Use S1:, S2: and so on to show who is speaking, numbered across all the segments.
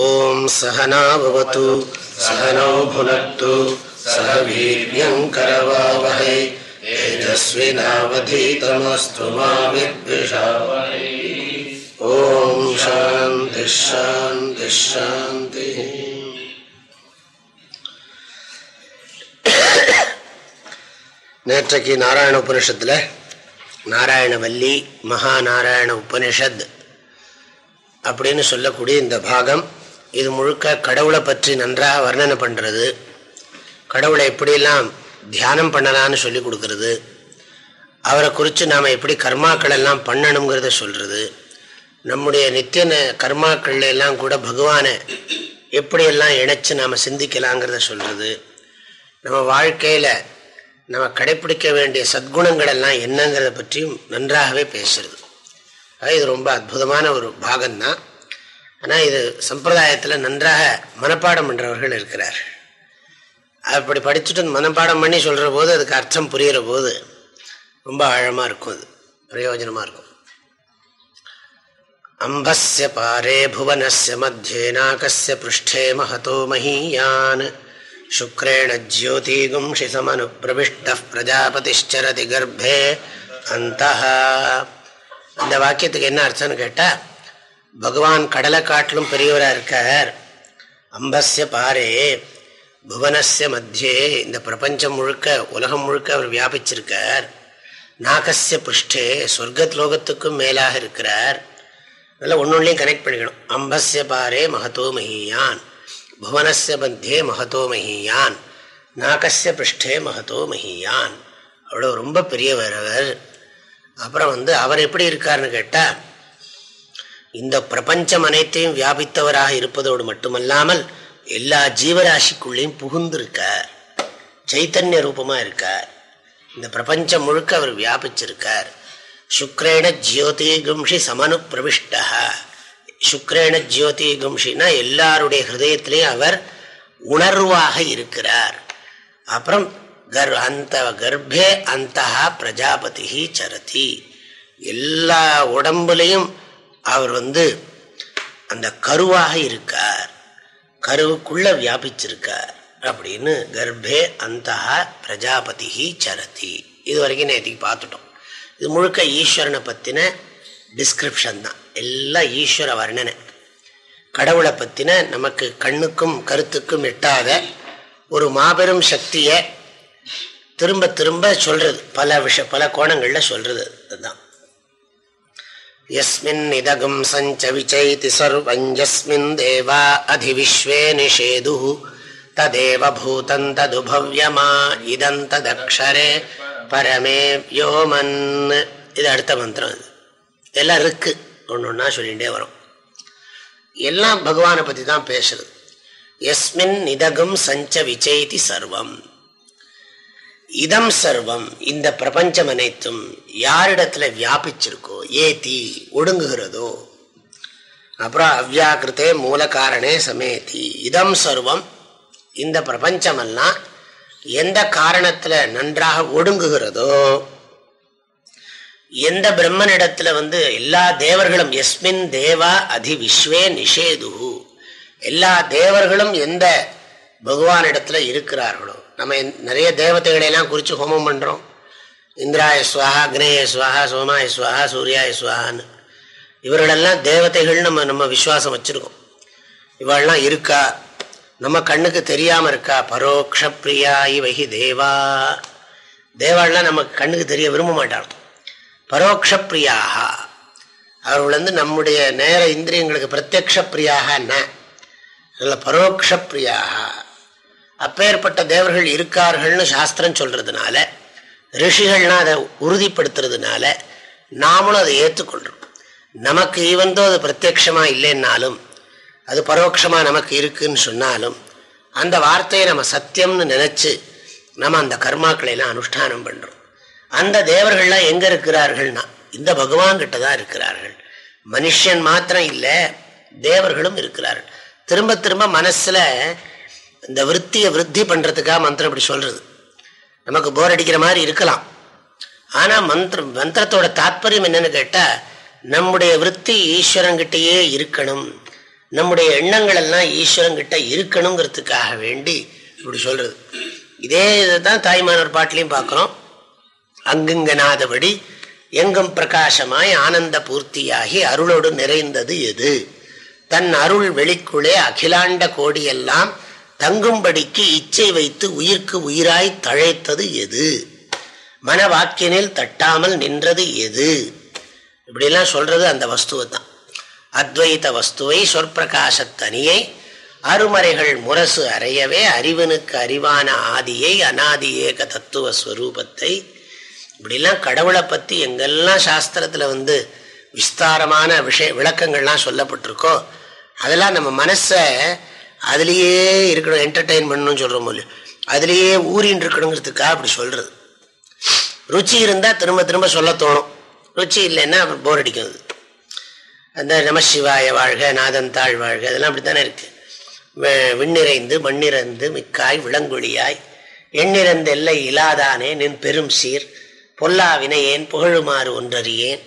S1: ॐ सहनाभवतु सहनौ भुनक्तु सह वीर्यङ्करवावहै तेजस्विनावधीतमस्तु मा विद्विषावहै ॐ शान्तिः शान्तिः शान्तिः நேற்றைக்கு நாராயண உபனிஷத்தில் நாராயணவல்லி மகாநாராயண உபனிஷத் அப்படின்னு சொல்லக்கூடிய இந்த பாகம் இது முழுக்க கடவுளை பற்றி நன்றாக வர்ணனை பண்ணுறது கடவுளை எப்படியெல்லாம் தியானம் பண்ணலான்னு சொல்லி கொடுக்கறது. அவரை குறித்து நாம் எப்படி கர்மாக்கள் எல்லாம் பண்ணணுங்கிறத சொல்கிறது நம்முடைய நித்திய கர்மாக்கள் எல்லாம் கூட பகவானை எப்படியெல்லாம் இணைச்சி நாம் சிந்திக்கலாங்கிறத சொல்கிறது நம்ம வாழ்க்கையில் நம்ம கடைப்பிடிக்க வேண்டிய சத்குணங்கள் எல்லாம் என்னங்கிறத பற்றியும் நன்றாகவே பேசுறது. இது ரொம்ப அற்புதமான ஒரு பாகம்தான். ஆனால் இது சம்பிரதாயத்தில் நன்றாக மனப்பாடம் பண்ணுறவர்கள் இருக்கிறார். அப்படி படிச்சுட்டு மனப்பாடம் பண்ணி சொல்கிற போது அதுக்கு அர்த்தம் புரிகிற போது ரொம்ப ஆழமாக இருக்கும் அது. பிரயோஜனமாக இருக்கும். அம்பஸ்ய பாரே புவனஸ்ய மத்தியே நாகஸ்ய பிருஷ்டே மகதோ மஹீயான். சுக்ரேண ஜோதிகும்ஷி சமனு பிரவிஷ்ட பிரஜாபதிச்சரதி கர்ப்பே அந்த அந்த வாக்கியத்துக்கு என்ன அர்த்தம்னு கேட்டால் பகவான் கடலை காட்டிலும் பெரியவராக இருக்கார். அம்பஸ்ய பாரே புவனஸ்ய மத்தியே இந்த பிரபஞ்சம் முழுக்க உலகம் முழுக்க அவர் வியாபிச்சிருக்கார். நாகசிய புஷ்டே சொர்க்கத் லோகத்துக்கும் மேலாக இருக்கிறார். அதெல்லாம் ஒன்னொன்னையும் கனெக்ட் பண்ணிக்கணும். அம்பஸ்ய பாரே மகத்தோ மகியான் புவனஸ்ய மத்தியே மகத்தோ மகியான் நாகசிய பிருஷ்டே மகத்தோ மகியான் அவ்வளோ ரொம்ப பெரியவர் அவர். அப்புறம் வந்து அவர் எப்படி இருக்காருன்னு கேட்டால் இந்த பிரபஞ்சம் அனைத்தையும் வியாபித்தவராக இருப்பதோடு மட்டுமல்லாமல் எல்லா ஜீவராசிக்குள்ளேயும் புகுந்திருக்கார் சைத்தன்ய ரூபமாக இருக்கார். இந்த பிரபஞ்சம் முழுக்க அவர் வியாபிச்சிருக்கார். சுக்ரேண ஜியோதி கும்ஷி சமனு பிரவிஷ்டா சுக்ரேண ஜியோதி கும்ஷினா எல்லாருடைய ஹிருதயத்திலையும் அவர் உணர்வாக இருக்கிறார். அப்புறம் கர் அந்த கர்ப்பே அந்த பிரஜாபதி சரதி. எல்லா உடம்புலையும் அவர் வந்து அந்த கருவாக இருக்கார் கருவுக்குள்ள வியாபிச்சிருக்கார் அப்படின்னு கர்ப்பே அந்த பிரஜாபதி சரதி. இது வரைக்கும் நேற்றுக்கு பார்த்துட்டோம். இது முழுக்க ஈஸ்வரனை பற்றின டிஸ்கிரிப்ஷன் தான். எல்லாம் ஈஸ்வர வர்ணனை. கடவுளை பற்றின நமக்கு கண்ணுக்கும் கருத்துக்கும் எட்டாத ஒரு மாபெரும் சக்தியை திரும்ப திரும்ப சொல்றது. பல விஷ பல கோணங்களில் சொல்றது அதுதான். यस्मिन् इदगं सञ्च विचैति सर्वञ्जस्मिन् देवा अधिविश्वे निषेदुः तदेव भूतं तदुभव्यमा இதம் ததக்ஷரே பரமே யோமன் இது அடுத்த மந்திரம் இது எல்லாம் இருக்கு ஒன்று ஒன்றா சொல்லிகிட்டே வரும் எல்லாம் பகவானை பற்றி தான் பேசுறது எஸ்மின் நிதகம் சஞ்ச விச்சைதி சர்வம் இதம் சர்வம் இந்த பிரபஞ்சம் அனைத்தும் யாரிடத்துல வியாபிச்சிருக்கோ ஏத்தி ஒடுங்குகிறதோ? அப்புறம் அவ்யாக்கிருத்தே மூல காரணே சமேதி. இதம் சர்வம் இந்த பிரபஞ்சமெல்லாம் எந்த காரணத்துல நன்றாக ஒடுங்குகிறதோ? எந்த பிரம்மனிடத்துல வந்து எல்லா தேவர்களும் எஸ்மின் தேவா அதி விஸ்வே நிஷேது எல்லா தேவர்களும் எந்த பகவானிடத்துல இருக்கிறார்களோ நம்ம நிறைய தேவதைகளையெல்லாம் குறித்து ஹோமம் பண்ணுறோம் இந்திராய சுவாஹா அக்னேய சுவாஹா சோமாய சுவாஹா சூர்யாய சுவாஹான்னு இவர்களெல்லாம் தேவதைகள் நம்ம நம்ம விசுவாசம் வச்சுருக்கோம். இவெல்லாம் இருக்கா? நம்ம கண்ணுக்கு தெரியாமல் இருக்கா? பரோக்ஷ பிரியா இவகி தேவா. தேவாள்லாம் நம்ம கண்ணுக்கு தெரிய விரும்ப மாட்டாள். பரோக்ஷ பிரியாக அவர்கள் வந்து நம்முடைய நேர இந்திரியங்களுக்கு பிரத்யக்ஷ பிரியாக என்ன பரோக்ஷ பிரியாக அப்பேற்பட்ட தேவர்கள் இருக்கார்கள்னு சாஸ்திரம் சொல்றதுனால ரிஷிகள்னா அதை உறுதிப்படுத்துறதுனால நாமளும் அதை ஏற்றுக்கொள்றோம் நமக்கு ஈவந்தோ அது பிரத்யக்ஷமாக இல்லைன்னாலும் அது பரோட்சமாக நமக்கு இருக்குன்னு சொன்னாலும் அந்த வார்த்தையை நம்ம சத்தியம்னு நினச்சி நம்ம அந்த கர்மாக்களை எல்லாம் அனுஷ்டானம் பண்ணுறோம் அந்த தேவர்கள்லாம் எங்கே இருக்கிறார்கள்னா இந்த பகவான்கிட்ட தான் இருக்கிறார்கள். மனுஷன் மாத்திரம் இல்லை தேவர்களும் இருக்கிறார்கள். திரும்ப திரும்ப மனசில் இந்த விற்த்தியை விருத்தி பண்ணுறதுக்காக மந்திரம் இப்படி சொல்கிறது நமக்கு போர் அடிக்கிற மாதிரி இருக்கலாம். ஆனால் மந்திரம் மந்திரத்தோட தாத்பரியம் என்னன்னு கேட்டால் நம்முடைய விற்பி ஈஸ்வரங்கிட்டேயே இருக்கணும். நம்முடைய எண்ணங்கள் எல்லாம் ஈஸ்வரங்கிட்ட இருக்கணுங்கிறதுக்காக வேண்டி இப்படி சொல்கிறது இதே இதை தான் தாய்மானவர் பாட்டிலையும் பார்க்குறோம். அங்குங்கனாதபடி எங்கும் பிரகாசமாய் ஆனந்த பூர்த்தியாகி அருளோடு நிறைந்தது எது? தன் அருள் வெளிக்குள்ளே அகிலாண்ட கோடியெல்லாம் தங்கும்படிக்கு இச்சை வைத்து உயிர்க்கு உயிராய் தழைத்தது எது? மனவாக்கினில் தட்டாமல் நின்றது எது? இப்படிலாம் சொல்றது அந்த வஸ்துவை தான் அத்வைத வஸ்துவை சொற்பிரகாசத்தனியை அருமறைகள் முரசு அறையவே அறிவனுக்கு அறிவான ஆதியை அனாதி ஏக தத்துவ ஸ்வரூபத்தை. இப்படிலாம் கடவுளை பற்றி எங்கெல்லாம் சாஸ்திரத்தில் வந்து விஸ்தாரமான விஷய விளக்கங்கள்லாம் சொல்லப்பட்டிருக்கோ அதெல்லாம் நம்ம மனசை அதுலேயே இருக்கணும் என்டர்டெயின் பண்ணணும்னு சொல்கிறோம் இல்லையோ அதுலேயே ஊறின்னு இருக்கணுங்கிறதுக்காக அப்படி சொல்கிறது ருச்சி இருந்தால் திரும்ப திரும்ப சொல்ல தோணும். ருச்சி இல்லைன்னா அப்புறம் போர் அடிக்கும் அது. அந்த நமசிவாய வாழ்க நாதன் தாழ் வாழ்க அதெல்லாம் அப்படி தானே இருக்குது விண்ணிறைந்து மண்ணிறந்து மிக்காய் விளங்குழியாய் எண்ணிறந்த எல்லை இலாதானே நின் பெரும் சீர் பொல்லா வினையேன் புகழுமாறு ஒன்றறியேன்?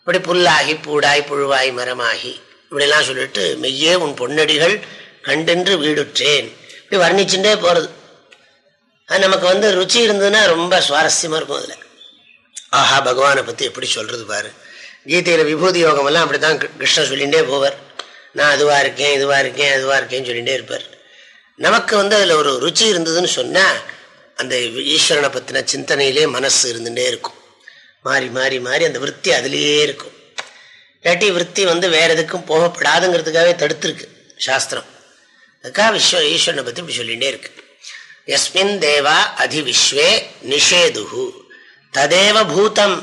S1: இப்படி புல்லாகி பூடாய் புழுவாய் மரமாகி இப்படிலாம் சொல்லிட்டு மெய்யே உன் பொன்னடிகள் கண்டென்று வீடுற்றேன். இப்படி வர்ணிச்சுட்டே போகிறது அது நமக்கு வந்து ருச்சி இருந்ததுன்னா ரொம்ப சுவாரஸ்யமாக இருக்கும் அதில். ஆஹா பகவானை பற்றி எப்படி சொல்கிறது பாரு. கீதையில் விபூதி யோகமெல்லாம் அப்படி தான் கிருஷ்ணன் சொல்லிகிட்டே போவார். நான் அதுவாக இருக்கேன் இதுவாக இருக்கேன் அதுவாக இருக்கேன்னு சொல்லிகிட்டே இருப்பார். நமக்கு வந்து அதில் ஒரு ருச்சி இருந்ததுன்னு சொன்னால் அந்த ஈஸ்வரனை பற்றின சிந்தனையிலே மனசு இருந்துகிட்டே இருக்கும். மாறி மாறி மாறி அந்த விற்பி அதுலேயே இருக்கும். இல்லாட்டி விற்பி வந்து வேற எதுக்கும் போகப்படாதுங்கிறதுக்காகவே தடுத்துருக்கு சாஸ்திரம். அதுக்காக விஸ்வ ஈஸ்வரனை பற்றி இப்படி சொல்லிகிட்டே இருக்கு. எஸ்மின் தேவா அதி விஸ்வே நிஷேது ததேவ பூதம்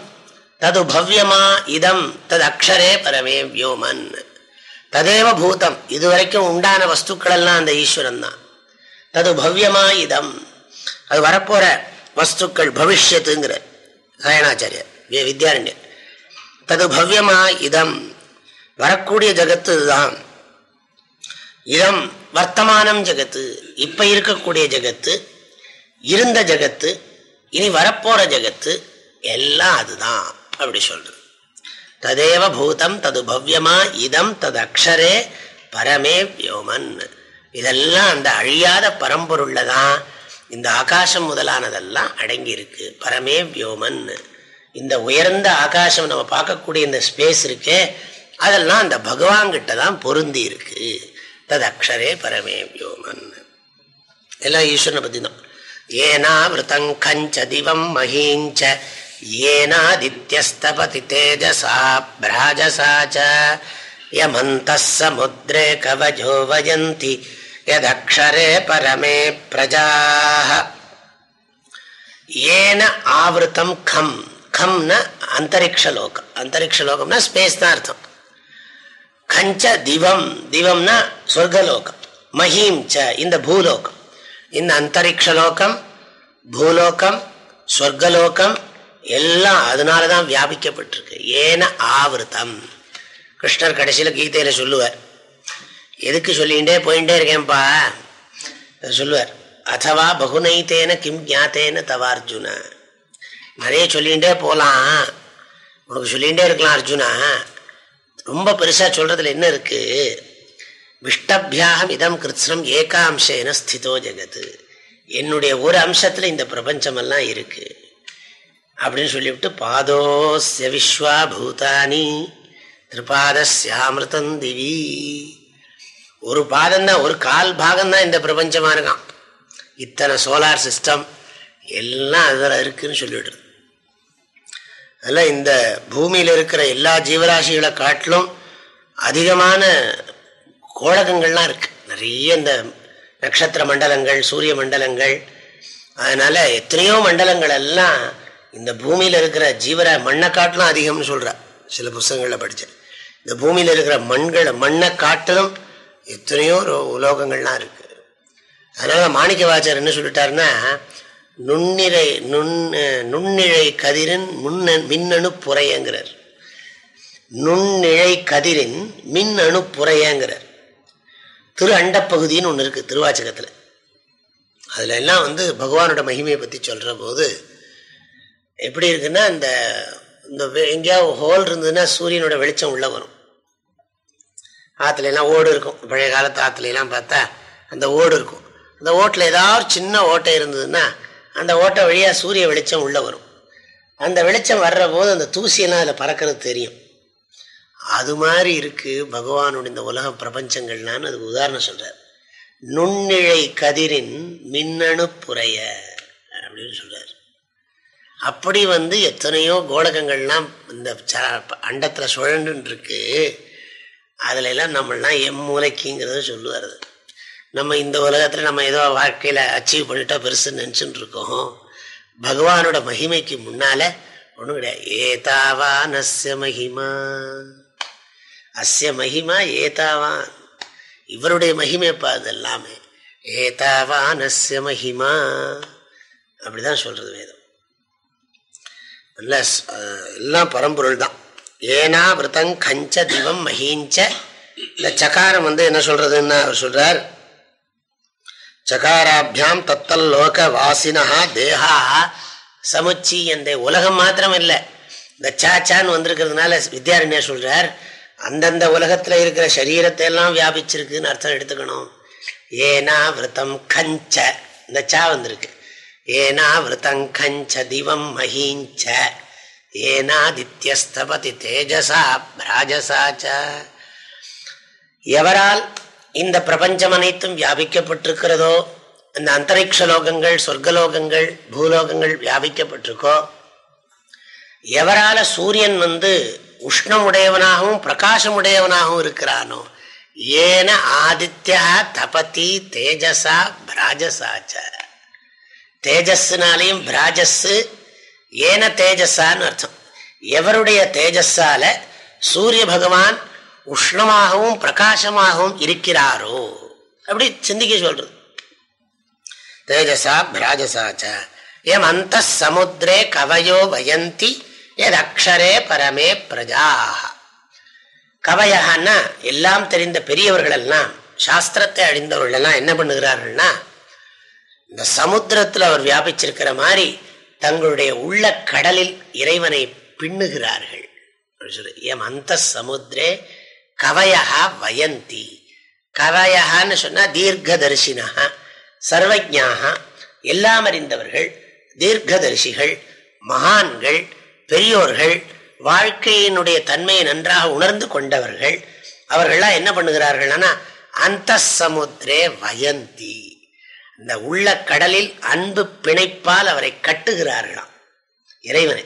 S1: தது பவ்யமா இதம் தது அக்ஷரே பரமே வியோமன். ததேவ பூதம் இதுவரைக்கும் உண்டான வஸ்துக்கள் எல்லாம் அந்த ஈஸ்வரன் தான். தது பவ்யமா இதம் அது வரப்போற வஸ்துக்கள் பவிஷ்யத்துங்கிற சயனாச்சாரியர் வித்யாரண்யர். தது பவ்யமா இதம் வரக்கூடிய ஜகத்து இதுதான். இதம் வர்த்தமானம் ஜெகத்து இப்ப இருக்கக்கூடிய ஜெகத்து இருந்த ஜெகத்து இனி வரப்போற ஜெகத்து எல்லாம் அதுதான் அப்படி சொல்றது. ததேவ பூதம் தது பவ்யமா இதம் தது அக்ஷரே பரமே வியோமன். இதெல்லாம் அந்த அழியாத பரம்பொருள்ல தான் இந்த ஆகாசம் முதலானதெல்லாம் அடங்கி இருக்கு பரமே வியோமன். இந்த உயர்ந்த ஆகாசம் நம்ம பார்க்கக்கூடிய இந்த ஸ்பேஸ் இருக்கே அதெல்லாம் அந்த பகவான்கிட்ட தான் பொருந்தி இருக்கு தது அக்ஷரே பரமே வியோமன் எல்லாம் ஈஸ்வரனை பத்தி தான் ஏனாவிருத்தங்கஞ்ச திவம் மகீஞ்ச ஏனாதித்யஸ்தபதி தேஜசா பிராஜசாச்ச ச சமுத்ரே கவஜோ வயந்தி யதக்ஷரே பரமே பிரஜாः ஏன ஆவருத்தம் கம் கம்னா அந்தரிக்ஷலோகம் அந்தரிக்ஷலோகம்னா ஸ்பேஸ் தான் அர்த்தம் கஞ்ச திவம். திவம்னா சொர்க்கலோகம். மஹீம் ச இந்த பூலோகம். இந்த அந்தரிக்ஷலோகம் பூலோகம் சொர்க்கலோகம் எல்லாம் அதனால தான் வியாபிக்கப்பட்டிருக்கு. ஏன ஆவிரதம் கிருஷ்ணர் கடைசியில் கீதையில் சொல்லுவார். எதுக்கு சொல்லிகிட்டே போயிட்டே இருக்கேன்ப்பா? சொல்லுவார் அதுவா பகுனைத்தேன கிம் ஜாத்தேன தவா அர்ஜுனா. நிறைய சொல்லிகிட்டே போகலாம். உனக்கு சொல்லிகிட்டே இருக்கலாம் அர்ஜுனா. ரொம்ப பெருசாக சொல்கிறதுல என்ன இருக்குது விஷ்டபியாகம் இதம் கிருத்ஸ்னம் ஏகாம்சேன ஸ்திதோ ஜெகத்து என்னுடைய ஒரு அம்சத்தில் இந்த பிரபஞ்சமெல்லாம் இருக்கு. அப்படின்னு சொல்லிவிட்டு பாதோஸ்ய விஸ்வா பூதானி திருபாதஸ்யாமிருதம் திவி. ஒரு பாதம்தான் ஒரு கால் பாகம்தான் இந்த பிரபஞ்சமா இருக்கான் இத்தனை சோலார் சிஸ்டம் எல்லாம் அதில் இருக்குன்னு சொல்லிடுறது அதெல்லாம் இந்த பூமியில் இருக்கிற எல்லா ஜீவராசிகளை காட்டிலும் அதிகமான கோழகங்கள்லாம் இருக்கு. நிறைய இந்த நட்சத்திர மண்டலங்கள் சூரிய மண்டலங்கள். அதனால எத்தனையோ மண்டலங்கள் எல்லாம் இந்த பூமியில் இருக்கிற ஜீவர மண்ணை காட்டிலும் அதிகம்னு சொல்ற. சில புஸ்தகங்களில் படித்தேன் இந்த பூமியில் இருக்கிற மண்களை மண்ணை காட்டிலும் எத்தனையோ உலோகங்கள்லாம் இருக்குது அதனால் மாணிக்க வாச்சர் என்ன சொல்லிட்டாருன்னா நுண்ணிறை நுண் நுண்ணிழை கதிரின் முன்ன மின்னணு புறையங்கிறார் நுண்ணிழை கதிரின் மின் அணு புறையங்கிறார் திரு அண்டப்பகுதின்னு ஒன்று இருக்குது திருவாச்சகத்தில். அதில் எல்லாம் வந்து பகவானோட மகிமையை பற்றி சொல்கிற போது எப்படி இருக்குன்னா இந்த இந்த எங்கேயாவது ஹோல் இருந்ததுன்னா சூரியனோட வெளிச்சம் உள்ளே வரும். ஆற்றுல எல்லாம் ஓடு இருக்கும். பழைய காலத்து ஆற்றுல எல்லாம் பார்த்தா அந்த ஓடு இருக்கும். அந்த ஓட்டில் ஏதாவது சின்ன ஓட்டை இருந்ததுன்னா அந்த ஓட்டை வழியாக சூரிய வெளிச்சம் உள்ளே வரும். அந்த வெளிச்சம் வர்ற போது அந்த தூசியெல்லாம் அதில் பறக்கிறது தெரியும். அது மாதிரி இருக்குது பகவானுடைய இந்த உலக பிரபஞ்சங்கள்லான்னு அதுக்கு உதாரணம் சொல்கிறார் நுண்ணிழை கதிரின் மின்னணு புறைய அப்படின்னு சொல்கிறார் அப்படி வந்து எத்தனையோ கோலகங்கள்லாம் இந்த அண்டத்தில் சுழண்டுன்னு இருக்கு அதுல எல்லாம் நம்மளாம் எம் மூளைக்குங்கிறத சொல்லுவார் நம்ம இந்த உலகத்தில் நம்ம ஏதோ வாழ்க்கையில் அச்சீவ் பண்ணிட்டா பெருசுன்னு நினச்சிட்டு இருக்கோம். பகவானோட மகிமைக்கு முன்னால ஒன்றும் கிடையாது. ஏதாவான் அஸ்ய மகிமா. அஸ்ய மகிமா ஏதாவான். இவருடைய மகிமைப்பா அது எல்லாமே. ஏதாவான் அஸ்ய மகிமா. அப்படிதான் சொல்றது வேதம். நல்ல எல்லாம் பரம்பொருள் தான். ஏனா விரதங் கஞ்ச திவம் மகிஞ்ச. இந்த சகாரம் வந்து என்ன சொல்றதுன்னு அவர் சொல்றார் சகாராபியாம் தத்தல் லோக வாசினா தேகா சமுச்சீயந்த உலகம் மாத்திரம் இல்லை இந்த சாச்சான்னு வந்திருக்கிறதுனால வித்யாரண்யா சொல்றார் அந்தந்த உலகத்தில் இருக்கிற சரீரத்தை எல்லாம் வியாபிச்சிருக்குன்னு அர்த்தம் எடுத்துக்கணும். ஏனா விரதம் கஞ்ச. இந்த சா வந்திருக்கு. ஏனா விரதம் கஞ்ச திவம் மஹீஞ்ச ஏனாதித்யஸ்தபதி தேஜசா பிராஜசாச்ச எவரால் இந்த பிரபஞ்சம் அனைத்தும் வியாபிக்கப்பட்டிருக்கிறதோ? இந்த அந்தரிக்ஷ லோகங்கள் சொர்க்கலோகங்கள் பூலோகங்கள் வியாபிக்கப்பட்டிருக்கோ? எவரால சூரியன் வந்து உஷ்ணமுடையவனாகவும் பிரகாசமுடையவனாகவும் இருக்கிறானோ? ஏன ஆதித்யா தபதி தேஜசா பிராஜசாச்ச. தேஜஸ்னாலையும் பிராஜஸ்ஸு ஏன தேஜஸான்னு அர்த்தம். எவருடைய தேஜஸால சூரிய பகவான் உஷ்ணமாகவும் பிரகாசமாகவும் இருக்கிறாரோ? அப்படி சிந்திக்க சொல்றது. தேஜசா பிராஜசாச்ச எம் அந்த சமுத்திரே கவயோ வயந்தி எது அக்ஷரே பரமே பிரஜா கவையகன்னா எல்லாம் தெரிந்த பெரியவர்கள் எல்லாம் சாஸ்திரத்தை அழிந்தவர்கள் எல்லாம் என்ன பண்ணுகிறார்கள்னா இந்த சமுத்திரத்தில் அவர் வியாபிச்சிருக்கிற மாதிரி தங்களுடைய உள்ள கடலில் இறைவனை பின்னுகிறார்கள். எம் அந்த சமுத்திரே கவயா வயந்தி. கவயான்னு சொன்னா தீர்க்கதரிசினா சர்வஜாக எல்லாம் அறிந்தவர்கள் தீர்க்கதரிசிகள் மகான்கள் பெரியோர்கள் வாழ்க்கையினுடைய தன்மையை நன்றாக உணர்ந்து கொண்டவர்கள். அவர்கள்லாம் என்ன பண்ணுகிறார்கள்னா அந்த சமுத்திரே வயந்தி. இந்த உள்ள கடலில் அன்பு பிணைப்பால் அவரை கட்டுகிறார்களாம். இறைவனை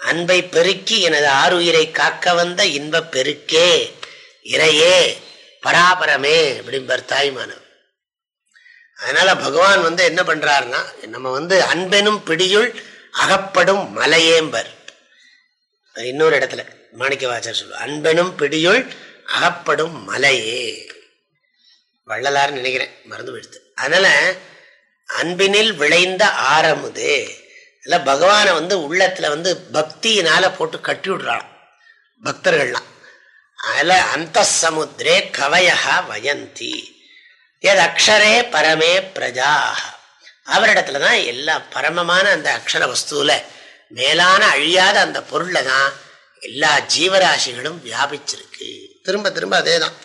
S1: அன்பை பெருக்கி எனது ஆறுயிரை காக்க வந்த இன்ப பெருக்கே இறையே பராபரமே அப்படிம்பார் தாய்மானவர். அதனால பகவான் வந்து என்ன பண்றாருன்னா நம்ம வந்து அன்பெனும் பிடியுள் அகப்படும் மலையேம்பர். இன்னொரு இடத்துல மாணிக்க வாசர் சொல்லு அன்பெனும் பிடியுள் அகப்படும் மலையே. வள்ளலார் நினைக்கிறேன் மறந்து விடுத்து அதனால அன்பினில் விளைந்த ஆரமுது. இல்லை பகவானை வந்து உள்ளத்துல வந்து பக்தியினால போட்டு கட்டி விடுறான் பக்தர்கள்லாம். அதில் அந்த சமுத்திரே கவயா வயந்தி. எது அக்ஷரே பரமே பிரஜா அவரிடத்துல தான் எல்லா பரமமான அந்த அக்ஷர வஸ்துவில் மேலான அழியாத அந்த பொருளில் தான் எல்லா ஜீவராசிகளும் வியாபிச்சிருக்கு. திரும்ப திரும்ப அதே தான்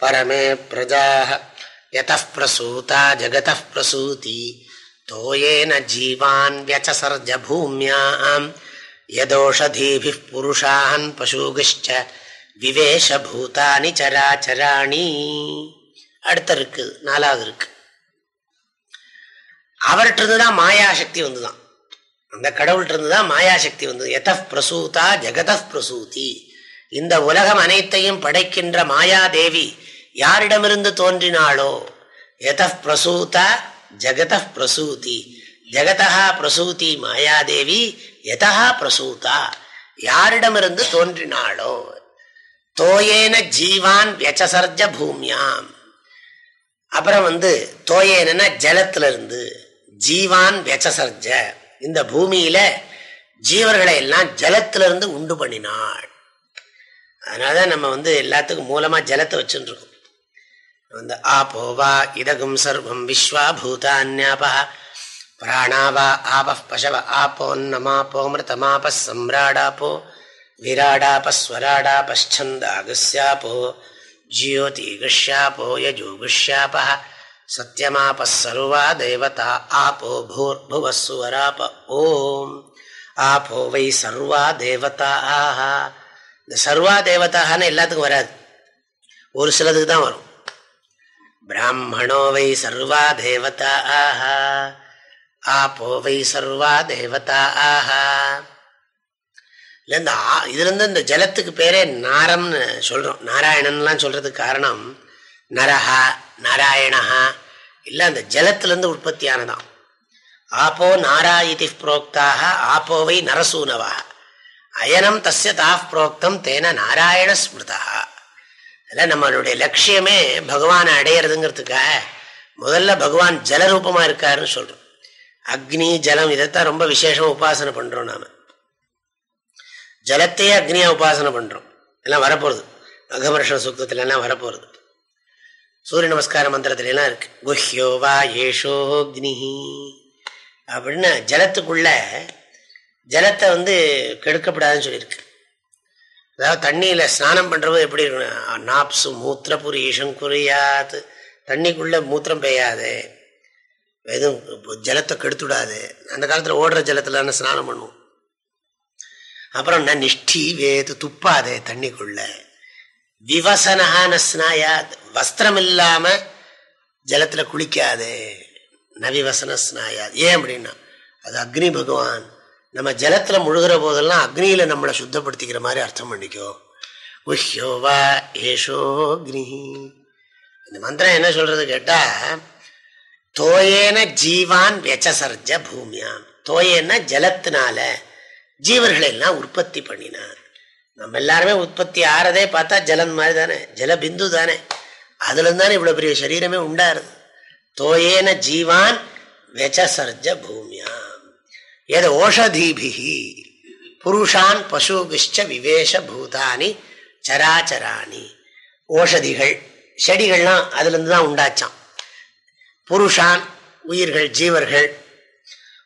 S1: பரமே பிரஜா யத பிரசூதா ஜெகத பிரசூதி. தோயேன ஜீவான் வியச்சசர்ஜ பூமியாம் யதோஷதீபி புருஷான் பசூகிஷ்ட விவேஷ பூதானி சராச்சராணி அடுத்த இருக்கு நாலாவது இருக்கு அவர்கிட்ட தான் மாயாசக்தி வந்துதான் அந்த கடவுள்கிட்ட இருந்து தான் மாயாசக்தி வந்தது. எத பிரசூதா ஜெகத பிரசூதி. இந்த உலகம் அனைத்தையும் படைக்கின்ற மாயாதேவி யாரிடமிருந்து தோன்றினாளோ? எத பிரசூதா ஜகத பிரசூதி. ஜெகதா பிரசூதி மாயாதேவி எதா பிரசூதா. யாரிடமிருந்து தோன்றினாளோ? தோயேன ஜீவான் வியச்சசர்ஜ பூமியாம். அப்புறம் வந்து தோயேனா ஜலத்திலிருந்து ஜீவான் வெச்சசர்ஜ இந்த பூமியில ஜீவர்களை எல்லாம் ஜலத்திலிருந்து உண்டு பண்ணினாள். அதனாலதான் நம்ம வந்து எல்லாத்துக்கும் மூலமா ஜலத்தை வச்சுருக்கோம் வந்து ஆபோ வா இதகும் சர்வம் விஸ்வாபூதான்யாபா. பிராணாவா ஆப பசவ ஆபோன்னமாபோமிருதமாப சம்ராடாபோ விராடாபஸ்வராடாபஸ்சந்தாகுஸ்யாபோ ஜியோதிகுஷ்யாபோ யஜூகுஷ்யாப சத்தியமாபஸ்வருவா தேவதா ஆபோ பூர்புவஸ்வராப ஓம். ஆபோ வை சர்வா தேவதா ஆஹா. இந்த சர்வா தேவதான்னு எல்லாத்துக்கும் வராது. ஒரு சிலதுக்கு தான் வரும். பிராமணோ வை சர்வா தேவதா ஆஹா ஆப்போ வை சர்வா தேவதா ஆஹா இல்லை இந்த இதுலேருந்து இந்த ஜலத்துக்கு பேரே நாரம்னு சொல்கிறோம் நாராயணன்லாம் சொல்கிறதுக்கு காரணம் நரஹா நாராயணஹா இல்லை அந்த ஜலத்திலேருந்து உற்பத்தியானதான் ஆப்போ நாராயிதி புரோக்தாக ஆப்போவை நரசூனவாக. அயனம் தஸ்ய தாஃப் புரோக்தம் தேன நாராயண ஸ்மிருதா. அதில் நம்மளுடைய லட்சியமே பகவானை அடையிறதுங்கிறதுக்காக முதல்ல பகவான் ஜலரூபமாக இருக்காருன்னு சொல்கிறோம் அக்னி ஜலம் இதைத்தான் ரொம்ப விசேஷமாக உபாசனை பண்ணுறோம் நாம். ஜலத்தையே அக்னியா உபாசனை பண்றோம். எல்லாம் வரப்போகுது அகமர்ஷ சுத்தத்துல எல்லாம் வரப்போகுது சூரிய நமஸ்கார மந்திரத்துல எல்லாம் இருக்கு. குஹ்யோ வா ஏஷோக்னி அப்படின்னு ஜலத்துக்குள்ள ஜலத்தை வந்து கெடுக்கப்படாதுன்னு சொல்லியிருக்கு. அதாவது தண்ணியில் ஸ்நானம் பண்ணுறது எப்படி இருக்கணும் நாப்சு மூத்திரபுரி குறியாத்து தண்ணிக்குள்ளே மூத்திரம் பெய்யாது. எதுவும் ஜலத்தை கெடுத்துடாது. அந்த காலத்தில் ஓடுற ஜலத்துல ஸ்நானம் பண்ணுவோம். அப்புறம் நான் நிஷ்டி வேது துப்பாதே தண்ணிக்குள்ள. விவசனஹான ஸ்நாயாத். வஸ்திரம் இல்லாமல் ஜலத்தில் குளிக்காதே. நவிவசன ஸ்நாயாத். ஏன் அப்படின்னா அது அக்னி பகவான் நம்ம ஜலத்தில் முழுகிற போதெல்லாம் அக்னியில் நம்மளை சுத்தப்படுத்திக்கிற மாதிரி அர்த்தம் பண்ணிக்கோ. உஹ்யோவா ஏஷோ அக்னி. இந்த மந்திரம் என்ன சொல்றது கேட்டா தோயேன ஜீவான் வெச்சசர்ஜ பூமியான் தோயேன ஜலத்தினால ஜீவர்களை எல்லாம் உற்பத்தி பண்ணினார். நம்ம எல்லாருமே உற்பத்தி ஆறதே பார்த்தா ஜலம் மாதிரி தானே ஜல பிந்து தானே. அதுல தானே இவ்வளோ பெரிய சரீரமே உண்டாருது. தோயேன ஜீவான் வெச்சசர்ஜ பூமியான் எது ஓஷதீபிகி புருஷான் பசுபிஷ்ட விவேஷ பூதானி சராச்சராணி ஓஷதிகள் செடிகள்லாம் அதுலேருந்து தான் உண்டாச்சான் புருஷான் உயிர்கள் ஜீவர்கள்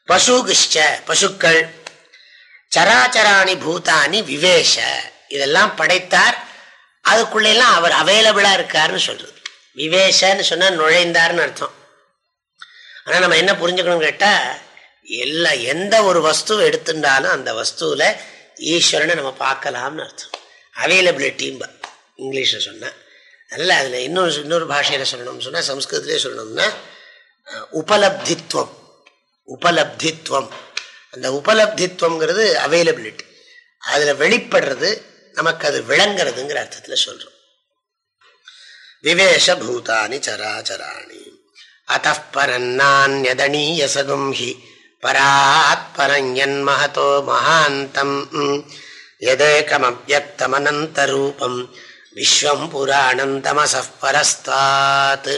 S1: பசுகிஷ்ட பசுக்கள் சராச்சராணி பூதானி விவேஷ இதெல்லாம் படைத்தார். அதுக்குள்ளெல்லாம் அவர் அவைலபிளாக இருக்காருன்னு சொல்றது. விவேஷன்னு சொன்னால் நுழைந்தார்னு அர்த்தம். ஆனால் நம்ம என்ன புரிஞ்சுக்கணும்னு கேட்டால் எல்லா எந்த ஒரு வஸ்துவை எடுத்துட்டாலும் அந்த வஸ்துவில் ஈஸ்வரனை நம்ம பார்க்கலாம்னு அர்த்தம். அவைலபிலிட்டிம்ப இங்கிலீஷில் சொன்னால் அல்ல அதில் இன்னொரு இன்னொரு பாஷையில் சொல்லணும்னு சொன்னால் சம்ஸ்கிருதத்திலே சொல்லணும்னா உபலப்தித்வம். உபலப்தித்வம். அந்த உபலப்தித்வங்கிறது அவைலபிலிட்டி அதில் வெளிப்படுறது நமக்கு அது விளங்குறதுங்கிற அர்த்தத்தில் சொல்கிறோம் விவேஷ பூதானி சராச்சராணி அத்தப்பரன்னான்யதனீயசகும் ஹி பராத் பரஞ்சன்மஹதோ மகாந்தம் எதேகமவியமனந்தரூபம் விஸ்வம் புராணம் தமசப்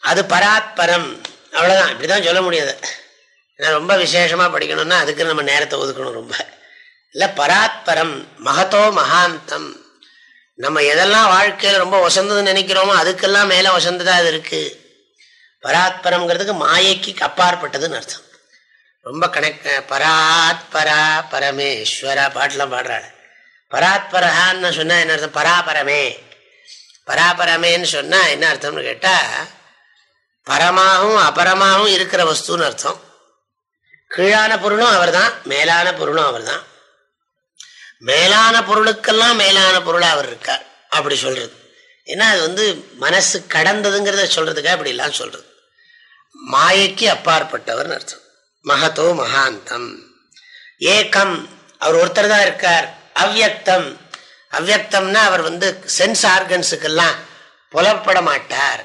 S1: அது பராத்பரம் அவ்வளோதான் இப்படிதான் சொல்ல முடியாது. ஏன்னா ரொம்ப விசேஷமாக படிக்கணும்னா அதுக்கு நம்ம நேரத்தை ஒதுக்கணும் ரொம்ப. இல்லை பராத்பரம் மகத்தோ மகாந்தம். நம்ம எதெல்லாம் வாழ்க்கையில் ரொம்ப வசந்ததுன்னு நினைக்கிறோமோ அதுக்கெல்லாம் மேலே வசந்ததாக அது பராத்பரம்ங்கிறதுக்கு மாயைக்கு அப்பாற்பட்டதுன்னு அர்த்தம். ரொம்ப கனெக்ட் பராத்பரா பரமேஸ்வரா பாட்டெலாம் பாடுறாள். பராத்பரஹான்னு சொன்னா என்ன அர்த்தம்? பராபரமே. பராபரமேன்னு சொன்னா என்ன அர்த்தம்னு கேட்டால் பரமாகவும் அபரமாகவும் இருக்கிற வஸ்துன்னு அர்த்தம். கீழான பொருளும் அவர் தான் மேலான பொருளும் அவர் தான் மேலான பொருளுக்கெல்லாம் மேலான பொருளாக அவர் இருக்கார். அப்படி சொல்றது. ஏன்னா அது வந்து மனசு கடந்ததுங்கிறத சொல்றதுக்காக அப்படிலாம் சொல்கிறது மாயைக்கு அப்பாற்பட்டவர் அர்த்தம். மகத்தோ மகாந்தம். ஏக்கம் அவர் ஒருத்தர் தான் இருக்கார். அவ்யக்தம் அவ்யக்தம்னா அவர் வந்து சென்ஸ் ஆர்கன்ஸுக்கெல்லாம் புலப்பட மாட்டார்.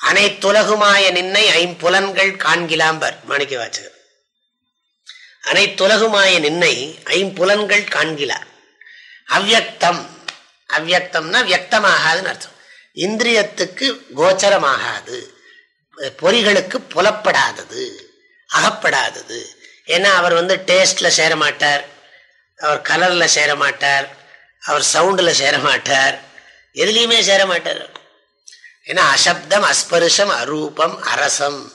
S1: அனைத்துலகுமாய நின்னை ஐம்புலன்கள் காண்கிலாம்பர் மாணிக்க வாச்சகர் அனைத்துலகுமாய நின்னை ஐம்புலன்கள் காண்கிலார். அவ்யக்தம் அவ்யக்தம்னா வியக்தமாகாதுன்னு அர்த்தம். இந்திரியத்துக்கு கோச்சரமாகாது. பொறிகளுக்கு புலப்படாதது அகப்படாதது. ஏன்னா அவர் வந்து டேஸ்டில் சேரமாட்டார் அவர் கலரில் சேரமாட்டார் அவர் சவுண்டில் சேரமாட்டார் எதுலேயுமே சேர மாட்டார் ஏன்னா அசப்தம் அஸ்பருஷம் அரூபம் அரசம்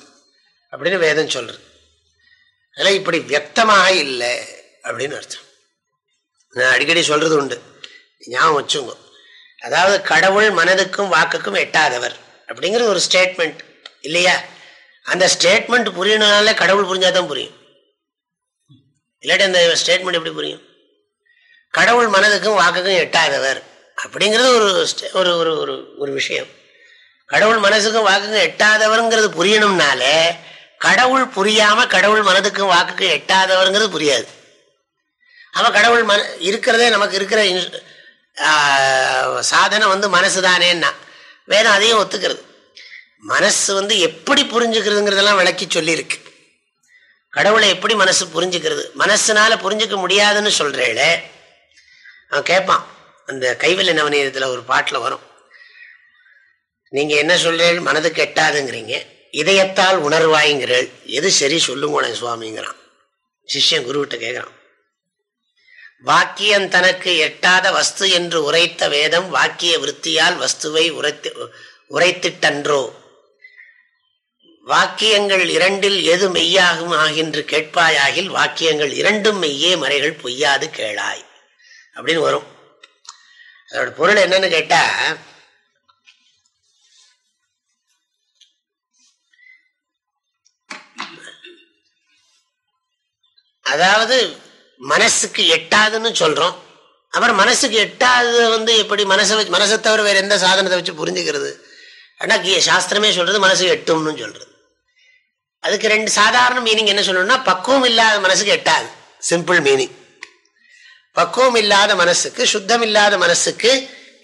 S1: அப்படின்னு வேதம் சொல்றது. அதில் இப்படி வியக்தமாக இல்லை அப்படின்னு அர்த்தம். நான் அடிக்கடி சொல்றது உண்டு. ஞாபகம் வச்சுங்க அதாவது கடவுள் மனதுக்கும் வாக்குக்கும் எட்டாதவர் அப்படிங்கிறது ஒரு ஸ்டேட்மெண்ட் இல்லையா? அந்த ஸ்டேட்மெண்ட் புரியணுனால கடவுள் புரிஞ்சாதான் புரியும். இல்லாட்டி அந்த ஸ்டேட்மெண்ட் எப்படி புரியும்? கடவுள் மனதுக்கும் வாக்குக்கும் எட்டாதவர். அப்படிங்கிறது ஒரு ஒரு ஒரு ஒரு ஒரு விஷயம். கடவுள் மனசுக்கும் வாக்குக்கும் எட்டாதவருங்கிறது புரியணும்னால கடவுள் புரியாம கடவுள் மனதுக்கும் வாக்குக்கும் எட்டாதவருங்கிறது புரியாது. அவ கடவுள் மன இருக்கிறதே நமக்கு இருக்கிற சாதனை வந்து மனசு தானேன்னா வேதம் அதையும் ஒத்துக்கிறது. மனசு வந்து எப்படி புரிஞ்சுக்கிறதுங்கிறதெல்லாம் விளக்கி சொல்லியிருக்கு. கடவுளை எப்படி மனசு புரிஞ்சுக்கிறது? மனசுனால புரிஞ்சுக்க முடியாதுன்னு சொல்றேளே. அவன் கேட்பான். அந்த கைவல்ல நவநீதத்தில் ஒரு பாட்டில் வரும். நீங்கள் என்ன சொல்றீர்கள்? மனதுக்கு எட்டாதுங்கிறீங்க. இதயத்தால் உணர்வாய்ங்கிறீள் எது சரி சொல்லுங்க சுவாமிங்கிறான். சிஷ்யன் குருவிட்ட கேட்குறான். வாக்கியம் தனக்கு எட்டாத வஸ்து என்று உரைத்த வேதம் வாக்கிய விற்த்தியால் வஸ்துவை உரைத்து உரைத்திட்டன்றோ? வாக்கியங்கள் இரண்டில் எது மெய்யாகும் ஆகின்று கேட்பாயாகில் வாக்கியங்கள் இரண்டும் மெய்யே மறைகள் பொய்யாது கேளாய். அப்படின்னு வரும். அதோட பொருள் என்னன்னு கேட்டா அதாவது மனசுக்கு எட்டாதுன்னு சொல்றோம். அப்புறம் மனசுக்கு எட்டாவது வந்து எப்படி மனசை வச்சு மனசை தவிர வேற எந்த சாதனத்தை வச்சு புரிஞ்சுக்கிறது? ஆனால் சாஸ்திரமே சொல்றது மனசுக்கு எட்டும்னு சொல்றது. அதுக்கு ரெண்டு சாதாரண மீனிங் என்ன சொல்லணும்னா பக்குவம் இல்லாத மனசுக்கு எட்டாது. சிம்பிள் மீனிங் பக்குவம் இல்லாத மனசுக்கு சுத்தம் இல்லாத மனசுக்கு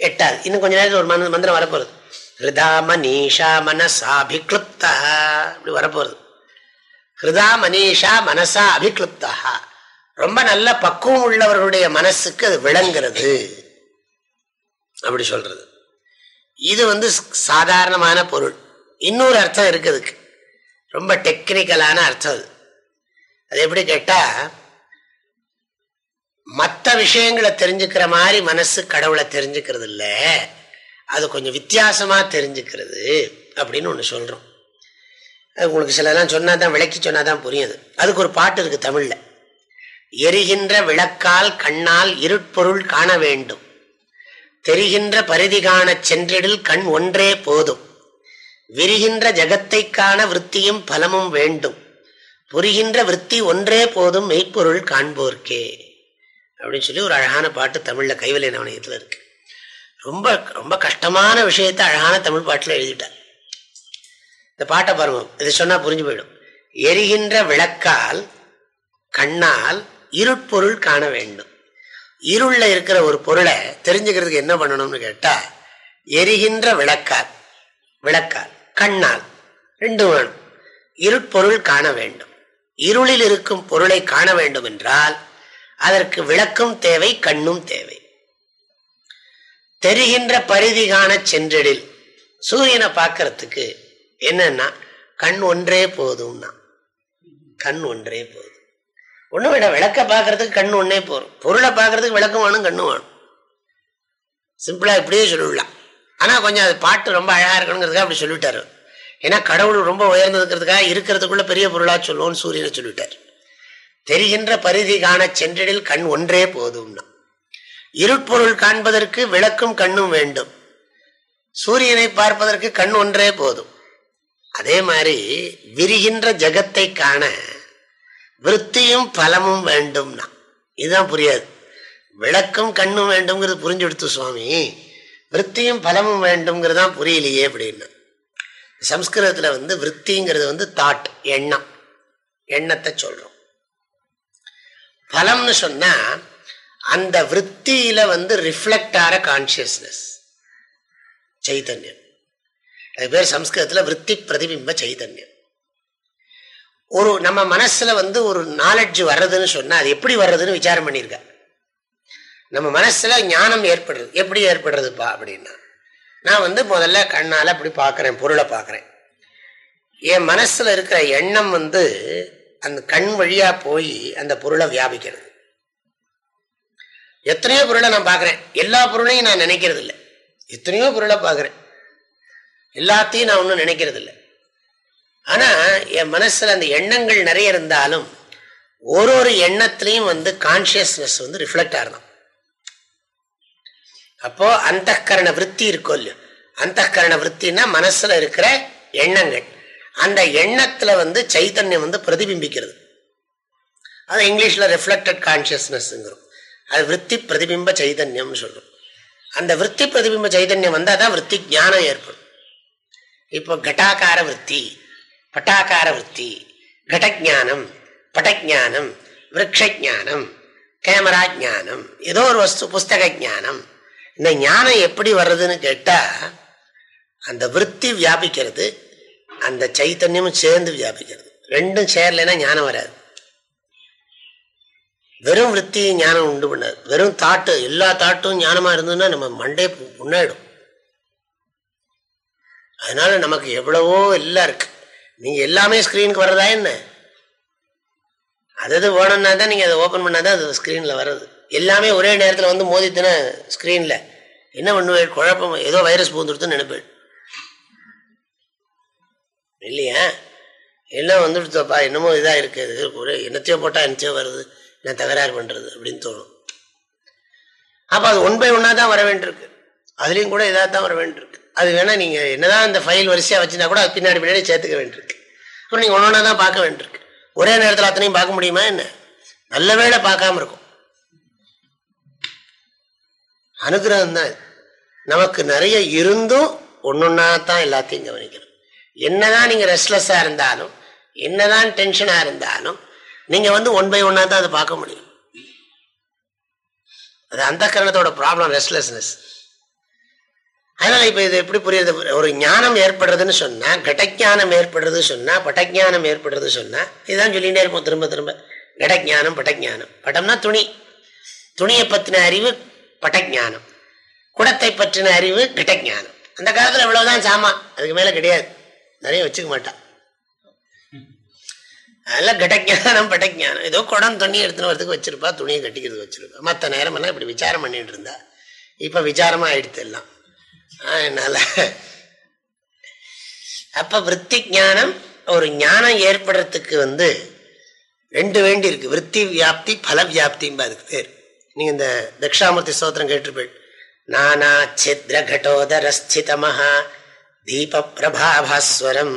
S1: எட்டாது. இன்னும் கொஞ்ச நேரத்தில் ஒரு மன மந்திரம் வரப்போகிறது ஹிருதா மனீஷா அபிக்ளுப்தா இப்படி வரப்போகிறது ஹிருதா மனீஷா மனசா அபிக்ளுப்தா ரொம்ப நல்ல பக்குவம் உள்ளவர்களுடைய மனசுக்கு அது விளங்குறது. அப்படி சொல்றது. இது வந்து சாதாரணமான பொருள். இன்னொரு அர்த்தம் இருக்குதுக்கு ரொம்ப டெக்னிக்கலான அர்த்தம் அது. அது எப்படி கேட்டா மற்ற விஷயங்களை தெரிஞ்சுக்கிற மாதிரி மனசு கடவுளை தெரிஞ்சுக்கிறது இல்லை அது கொஞ்சம் வித்தியாசமாக தெரிஞ்சுக்கிறது அப்படின்னு ஒன்று சொல்கிறோம் அது உங்களுக்கு சிலதெல்லாம் சொன்னாதான் விளக்கி சொன்னால் தான் புரியுது அதுக்கு ஒரு பாட்டு இருக்குது தமிழில். எரிகின்ற விளக்கால் கண்ணால் இருட்பொருள் காண வேண்டும். தெரிகின்ற பரிதி காண சென்றிடில் கண் ஒன்றே போதும். விரிகின்ற ஜகத்தை காண விற்த்தியும் பலமும் வேண்டும். புரிகின்ற விற்பி ஒன்றே போதும் மெய்ப்பொருள் காண்போர்க்கே. அப்படின்னு சொல்லி ஒரு அழகான பாட்டு தமிழ்ல கைவலை நவனியத்தில் இருக்கு. ரொம்ப ரொம்ப கஷ்டமான விஷயத்தை அழகான தமிழ் பாட்டில் எழுதிட்டார். இந்த பாட்டை பாருங்க. இதை சொன்னால் புரிஞ்சு போயிடும். எரிகின்ற விளக்கால் கண்ணால் இருட்பொருள் காண வேண்டும். இருளில் இருக்கிற ஒரு பொருளை தெரிஞ்சுக்கிறதுக்கு என்ன பண்ணணும்னு கேட்டால் எரிகின்ற விளக்கால் விளக்கால். கண்ணால். ரெண்டு வேணும். இருட்பொருள் காண வேண்டும். இருளில் இருக்கும் பொருளை காண வேண்டும் என்றால் அதற்கு விளக்கும் தேவை கண்ணும் தேவை. தெரிகின்ற பரிதி காண சென்றடில் சூரியனை பார்க்கறதுக்கு என்னன்னா கண் ஒன்றே போதும்னா. கண் ஒன்றே போதும். ஒன்றும் விட விளக்க பார்க்கறதுக்கு கண் ஒன்னே போதும். பொருளை பார்க்கறதுக்கு விளக்கம் வேணும் கண்ணு வேணும். சிம்பிளா இப்படியே சொல்லிடலாம். ஆனால் கொஞ்சம் அது பாட்டு ரொம்ப அழகாக இருக்கணுங்கிறதுக்காக அப்படி சொல்லிட்டாரு. ஏன்னா கடவுள் ரொம்ப உயர்ந்ததுங்கிறதுக்காக இருக்கிறதுக்குள்ள பெரிய பொருளாக சொல்லுவோம்னு சூரியனை சொல்லிட்டார். தெரிகின்ற பரிதி காண சென்றடில் கண் ஒன்றே போதும்னா. இருட்பொருள் காண்பதற்கு விளக்கும் கண்ணும் வேண்டும். சூரியனை பார்ப்பதற்கு கண் ஒன்றே போதும். அதே மாதிரி விரிகின்ற ஜகத்தை காண விற்த்தியும் பலமும் வேண்டும்னா. இதுதான் புரியாது. விளக்கும் கண்ணும் வேண்டும்ங்கிறது புரிஞ்சு எடுத்து சுவாமி. விற்த்தியும் பலமும் வேண்டும்ங்கிறதான் புரியலையே அப்படின்னு. சம்ஸ்கிருதத்தில் வந்து விற்த்திங்கிறது வந்து தாட் எண்ணம். எண்ணத்தை சொல்றோம். பலம்னு சொன்னா அந்த விற்த்தியில வந்து ரிஃப்ளெக்ட் ஆற கான்சியஸ்னஸ் சைத்தன்யம் அது பேர் சம்ஸ்கிருதத்தில் விற்பி பிரதிபிம்ப சைதன்யம். ஒரு நம்ம மனசுல வந்து ஒரு நாலெட்ஜ் வர்றதுன்னு சொன்னா அது எப்படி வர்றதுன்னு விசாரம் பண்ணியிருக்கேன் நம்ம மனசுல ஞானம் ஏற்படுறது எப்படி ஏற்படுறதுப்பா அப்படின்னா நான் வந்து முதல்ல கண்ணால் அப்படி பார்க்குறேன் பொருளை பார்க்குறேன் என் மனசில் இருக்கிற எண்ணம் வந்து அந்த கண் வழியாக போய் அந்த பொருளை வியாபிக்கிறது. எத்தனையோ பொருளை நான் பார்க்குறேன் எல்லா பொருளையும் நான் நினைக்கிறது இல்லை எத்தனையோ பொருளை பார்க்குறேன் எல்லாத்தையும் நான் ஒன்றும் நினைக்கிறது இல்லை ஆனால் என் மனசில் அந்த எண்ணங்கள் நிறைய இருந்தாலும் ஒரு ஒரு எண்ணத்துலேயும் வந்து கான்ஷியஸ்னஸ் வந்து ரிஃப்ளெக்ட் ஆகணும். அப்போ அந்த கரண விற்பி இருக்கும் இல்லையோ? அந்த கரண விற்பின்னா மனசுல இருக்கிற எண்ணங்கள். அந்த எண்ணத்துல வந்து சைத்தன்யம் வந்து பிரதிபிம்பிக்கிறது. அது இங்கிலீஷ்ல ரிஃப்ளெக்டட் கான்சியஸ்னஸ்ங்கிறோம் அது விற்பி பிரதிபிம்ப சைதன்யம்னு சொல்றோம். அந்த விற்பி பிரதிபிம்ப சைதன்யம் வந்தால் தான் விற்பி ஞானம் ஏற்படும். இப்போ கட்டாக்கார விற்பி பட்டாக்கார விற்பி கடஜானம் படஜானம் விரக்ஷானம் கேமரா ஜானம் ஏதோ ஒரு வஸ்து புஸ்தக ஜானம் இந்த ஞானம் எப்படி வர்றதுன்னு கேட்டா அந்த விற்பி வியாபிக்கிறது அந்த சைத்தன்யமும் சேர்ந்து வியாபிக்கிறது. ரெண்டும் சேரலைன்னா ஞானம் வராது. வெறும் விற்பி ஞானம் உண்டு பண்ணாது. வெறும் தாட்டு எல்லா தாட்டும் ஞானமா இருந்ததுன்னா நம்ம மண்டே முன்னாயிடும் அதனால நமக்கு எவ்வளவோ எல்லாம் இருக்கு. நீங்க எல்லாமே ஸ்கிரீனுக்கு வர்றதா என்ன? அது வேணும்னா தான் நீங்க அதை ஓப்பன் பண்ணாதான் அது ஸ்கிரீன்ல வர்றது. எல்லாமே ஒரே நேரத்தில் வந்து மோதித்தன ஸ்கிரீன்ல என்ன பண்ணுவேன்? குழப்பம் ஏதோ வைரஸ் பூந்துடுத்துன்னு நினைப்பேன். இல்லையா? எல்லாம் வந்துடுத்தோப்பா என்னமோ இதாக இருக்குது ஒரு என்னத்தையோ போட்டால் என்னத்தையோ வருது. என்ன தகராறு பண்ணுறது அப்படின்னு தோணும். அப்போ அது ஒன் பை ஒன்னாக தான் வர வேண்டியிருக்கு. அதுலேயும் கூட இதாக தான் வர வேண்டியிருக்கு. அது வேணால் நீங்கள் என்னதான் அந்த ஃபைல் வரிசையாக வச்சுருந்தா கூட அது பின்னாடி பின்னாடி சேர்த்துக்க வேண்டியிருக்கு. அப்புறம் நீங்கள் ஒன்று தான் பார்க்க வேண்டியிருக்கு. ஒரே நேரத்தில் அத்தனையும் பார்க்க முடியுமா என்ன? நல்ல வேலை பார்க்காம இருக்கும். அனுகிரகம் தான் நமக்கு நிறைய இருந்தும் ஒன்னொன்னா தான் எல்லாத்தையும் கவனிக்கணும். என்னதான் நீங்க ரெஸ்ட்லெஸ்ஸா இருந்தாலும் என்னதான் டென்ஷனா இருந்தாலும் நீங்க வந்து ஒன் பை ஒன்னா தான் அதை பார்க்க முடியும். அது அந்த கரணத்தோட ப்ராப்ளம் ரெஸ்ட்லெஸ்னஸ் அதனால இப்ப இது எப்படி புரியுது? ஒரு ஞானம் ஏற்படுறதுன்னு சொன்னா கடஜானம் ஏற்படுறது சொன்னா பட்டஜானம் ஏற்படுறது சொன்னா இதுதான் சொல்லிட்டே இருப்போம் திரும்ப திரும்ப. கடஜானம் பட்டஜானம் பட்டம்னா துணி. துணியை பத்தின அறிவு பட்டஜானம் குடத்தை பற்றின அறிவு கிட்டஜானம் அந்த காலத்தில் இவ்வளவுதான் சாமான். அதுக்கு மேல கிடையாது. நிறைய வச்சுக்க மாட்டான். அதெல்லாம் கடஜானம் பட்டஜானம் ஏதோ குடம் துணி எடுத்துன்னு வரதுக்கு வச்சிருப்பா துணியை கட்டிக்கிறதுக்கு வச்சிருப்பா. மற்ற நேரம் எல்லாம் இப்படி விசாரம் பண்ணிட்டு இருந்தா. இப்ப விசாரமா ஆயிடுத்து எல்லாம். அதனால அப்ப விற்பி ஞானம் ஒரு ஞானம் ஏற்படுறதுக்கு வந்து ரெண்டு வேண்டி இருக்கு. விற்பி வியாப்தி பல வியாப்திம்பா அதுக்கு பேர். நீங்க இந்த தட்சாமூர்த்தி ஸ்தோத்திரம் கேட்டிருப்பேன் நானா சித்ர கடோதரஸ்திதமஹா தீப பிரபாபாஸ்வரம்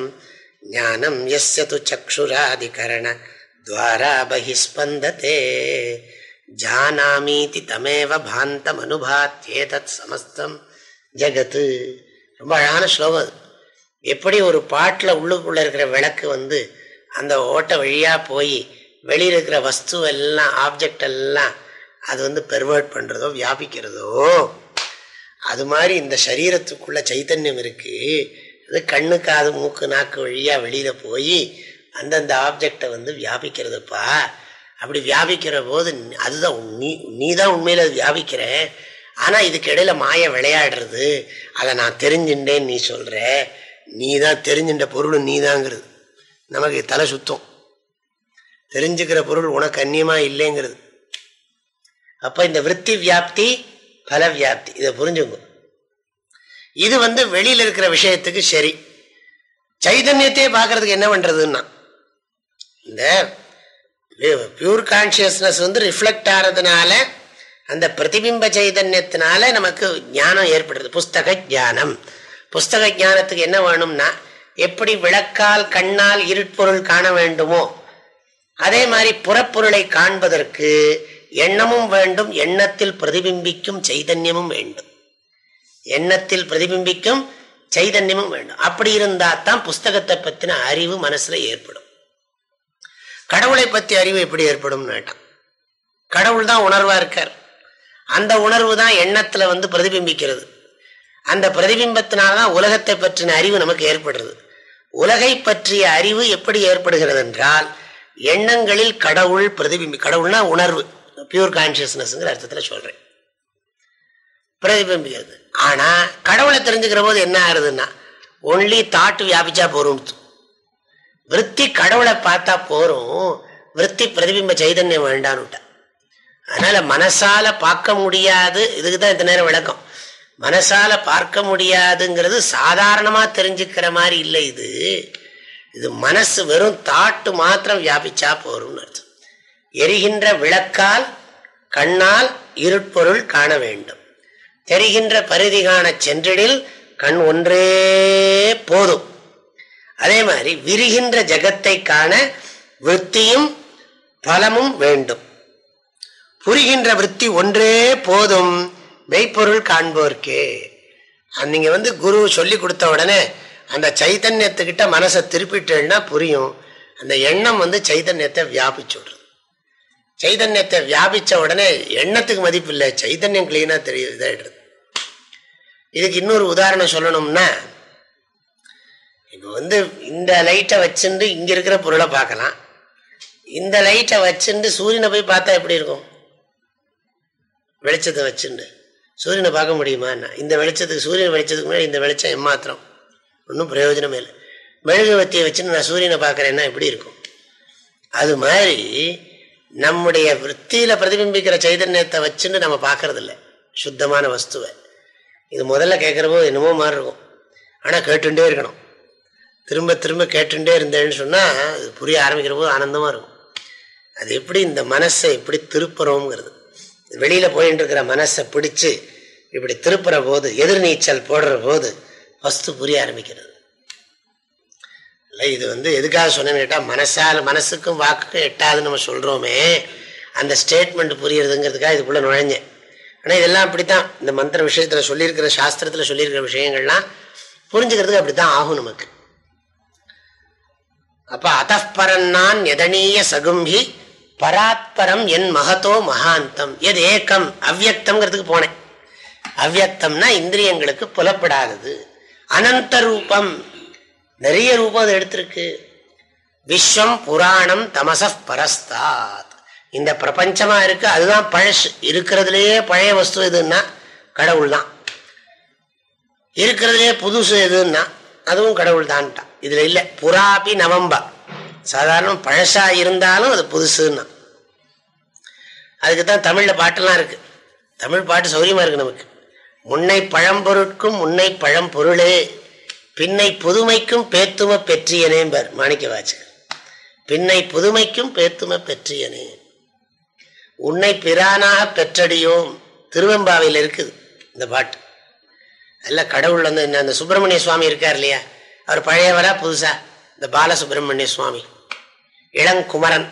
S1: ஞானம் எஸ்ய து சக்ஷுராதிகரண துவாரா பகிஸ்பந்ததே ஜானாமீதி தமேவ பாந்தம் அனுபாத்தியேதத் சமஸ்தம் ஜகத்து ரொம்ப அழகான ஸ்லோகம் எப்படி ஒரு பாட்டில் உள்ளுக்குள்ளே இருக்கிற விளக்கு வந்து அந்த ஓட்டை வழியாக போய் வெளியில் இருக்கிற வஸ்து எல்லாம் ஆப்ஜெக்ட் எல்லாம் அது வந்து பெர்வர்ட் பண்ணுறதோ வியாபிக்கிறதோ அது மாதிரி இந்த சரீரத்துக்குள்ள சைத்தன்யம் இருக்குது அது கண்ணு காது மூக்கு நாக்கு வழியாக வெளியில் போய் அந்தந்த ஆப்ஜெக்டை வந்து வியாபிக்கிறதுப்பா. அப்படி வியாபிக்கிற போது அதுதான் நீ நீ தான் உண்மையில் அது வியாபிக்கிற ஆனால் இதுக்கு இடையில மாய விளையாடுறது. அதை நான் தெரிஞ்சுட்டேன்னு நீ சொல்கிற நீ தான் தெரிஞ்சுட்ட பொருள் நீ தாங்கிறது நமக்கு தலை சுத்தம். தெரிஞ்சுக்கிற பொருள் உனக்கு அந்நியமாக இல்லைங்கிறது. அப்போ இந்த விற்பி வியாப்தி பல வியாப்தி. இதை புரிஞ்சுங்க. இது வந்து வெளியில் இருக்கிற விஷயத்துக்கு சரி. சைதன்யத்தையே பார்க்கறதுக்கு என்ன பண்ணுறதுன்னா இந்த பியூர் கான்சியஸ்னஸ் வந்து ரிஃப்ளெக்ட் ஆகிறதுனால அந்த பிரதிபிம்ப சைதன்யத்தினால நமக்கு ஞானம் ஏற்படுறது புஸ்தக ஞானம். புஸ்தக ஞானத்துக்கு என்ன வேணும்னா எப்படி விளக்கால் கண்ணால் இருட்பொருள் காண வேண்டுமோ அதே மாதிரி புறப்பொருளை காண்பதற்கு எண்ணமும் வேண்டும் எண்ணத்தில் பிரதிபிம்பிக்கும் சைதன்யமும் வேண்டும். எண்ணத்தில் பிரதிபிம்பிக்கும் சைதன்யமும் வேண்டும். அப்படி இருந்தா தான் புஸ்தகத்தை பத்தின அறிவு மனசுல ஏற்படும். கடவுளை பத்தி அறிவு எப்படி ஏற்படும் கடவுள் தான் உணர்வா இருக்கார். அந்த உணர்வு தான் எண்ணத்துல வந்து பிரதிபிம்பிக்கிறது. அந்த பிரதிபிம்பத்தினால்தான் உலகத்தை பற்றின அறிவு நமக்கு ஏற்படுறது உலகை பற்றிய அறிவு எப்படி ஏற்படுகிறது என்றால் எண்ணங்களில் கடவுள் பிரதிபிம்பி கடவுள்னா உணர்வு. பியூர் கான்சியஸ்னஸ்ங்கிற அர்த்தத்தில் சொல்றேன். பிரதிபிம்பிக்கிறது ஆனா கடவுளை தெரிஞ்சுக்கிற போது என்ன ஆகுதுன்னா ஒன்லி தாட்டு வியாபிச்சா போறோம் விற்பி கடவுளை பார்த்தா போகிறோம் விற்பி பிரதிபிம்ப சைதன்யம் வேண்டான்னு அதனால மனசால பார்க்க முடியாது. இதுக்கு தான் இந்த நேரம் விளக்கம். மனசால பார்க்க முடியாதுங்கிறது சாதாரணமா தெரிஞ்சுக்கிற மாதிரி இல்லை இது. இது மனசு வெறும் தாட்டு மாத்திரம் வியாபிச்சா போரும்னு அர்த்தம். எரிகின்ற விளக்கால் கண்ணால் இருட்பொருள் காண வேண்டும். தெரிகின்ற பரிதி காண சென்றிடில் கண் ஒன்றே போதும். அதே மாதிரி விரிகின்ற ஜகத்தை காண விற்த்தியும் பலமும் வேண்டும். புரிகின்ற விற்பி ஒன்றே போதும். மெய்ப்பொருள் காண்போர்க்கே. நீங்க வந்து குரு சொல்லி கொடுத்த உடனே அந்த சைத்தன்யத்துக்கிட்ட மனசை திருப்பிட்டேன்னா புரியும். அந்த எண்ணம் வந்து சைதன்யத்தை வியாபிச்சு சைதன்யத்தை வியாபிச்ச உடனே எண்ணத்துக்கு மதிப்பு இல்லை. சைதன்யம் கிளீனா தெரியுது இதாயிடுறது இதுக்கு இன்னொரு உதாரணம் சொல்லணும்னா இப்போ வந்து இந்த லைட்டை வச்சுட்டு இங்க இருக்கிற பொருளை பார்க்கலாம். இந்த லைட்டை வச்சுட்டு சூரியனை போய் பார்த்தா எப்படி இருக்கும்? வெளிச்சத்தை வச்சுண்டு சூரியனை பார்க்க முடியுமா என்ன? இந்த வெளிச்சத்துக்கு சூரியன் வெளிச்சத்துக்கு முன்னாடி இந்த வெளிச்சம் எம்மாத்திரம்? ஒன்றும் பிரயோஜனமே இல்லை. மெழுகுவத்தியை வச்சுன்னு நான் சூரியனை பார்க்குறேன்னா எப்படி இருக்கும்? அது மாதிரி நம்முடைய விற்த்தியில பிரதிபிம்பிக்கிற சைதன்யத்தை வச்சுன்னு நம்ம பார்க்கறது இல்லை சுத்தமான வஸ்துவை. இது முதல்ல கேட்குறப்போ என்னமோ மாதிரி இருக்கும். ஆனால் கேட்டுட்டே இருக்கணும். திரும்ப திரும்ப கேட்டுட்டே இருந்தேன்னு சொன்னால் அது புரிய ஆரம்பிக்கிற போது ஆனந்தமாக இருக்கும். அது எப்படி இந்த மனசை எப்படி திருப்புறோங்கிறது வெளியில் போயின்னு இருக்கிற மனசை பிடிச்சி இப்படி திருப்புற போது எதிர்நீச்சல் போடுற போது வஸ்து புரிய ஆரம்பிக்கிறது. இல்லை இது வந்து எதுக்காக சொன்னேன்னு கேட்டால் மனசால் மனசுக்கும் வாக்குக்கும் எட்டாதுன்னு நம்ம சொல்கிறோமே அந்த ஸ்டேட்மெண்ட் புரியறதுங்கிறதுக்காக இதுக்குள்ளே நுழைஞ்சேன். ஆனால் இதெல்லாம் அப்படித்தான். இந்த மந்திர விஷயத்தில் சொல்லியிருக்கிற சாஸ்திரத்தில் சொல்லியிருக்கிற விஷயங்கள்லாம் புரிஞ்சுக்கிறதுக்கு அப்படித்தான் ஆகும் நமக்கு. அப்ப அத்தப்பரன்னான் எதனீய சகும்பி பராத்பரம் என் மகத்தோ மகாந்தம் எது ஏக்கம்? அவ்வியக்தம்ங்கிறதுக்கு போனேன். அவ்வியக்தம்னா இந்திரியங்களுக்கு புலப்படாதது. அனந்த ரூபம் நிறைய ரூபம் அது எடுத்திருக்கு. விஸ்வம் புராணம் தமச பரஸ்தாத். இந்த பிரபஞ்சமா இருக்கு அதுதான் பழசு. இருக்கிறதுலயே பழைய வஸ்து எதுன்னா கடவுள் தான் இருக்கிறதுலே புதுசு எதுன்னா அதுவும் கடவுள் தான்ட்டான் இதுல இல்லை புறாபி நவம்பா சாதாரண பழசா இருந்தாலும் அது புதுசுன்னா. அதுக்கு தான் தமிழ்ல பாட்டெல்லாம் இருக்கு. தமிழ் பாட்டு சௌரியமா இருக்கு நமக்கு. முன்னை பழம்பொருட்கும் முன்னை பழம்பொருளே. பின்னை புதுமைக்கும் பேத்தும பெற்றியனேம்பர் மாணிக்க வாச்சகர் பின்னை புதுமைக்கும் பேத்தும பெற்றியனே. உன்னை பிரானாக பெற்றடியோம். திருவெம்பாவையில் இருக்குது இந்த பாட்டு. அல்ல கடவுள் வந்து அந்த சுப்பிரமணிய சுவாமி இருக்கார் இல்லையா? அவர் பழையவரா புதுசா? இந்த பாலசுப்பிரமணிய சுவாமி. இளங்குமரன்.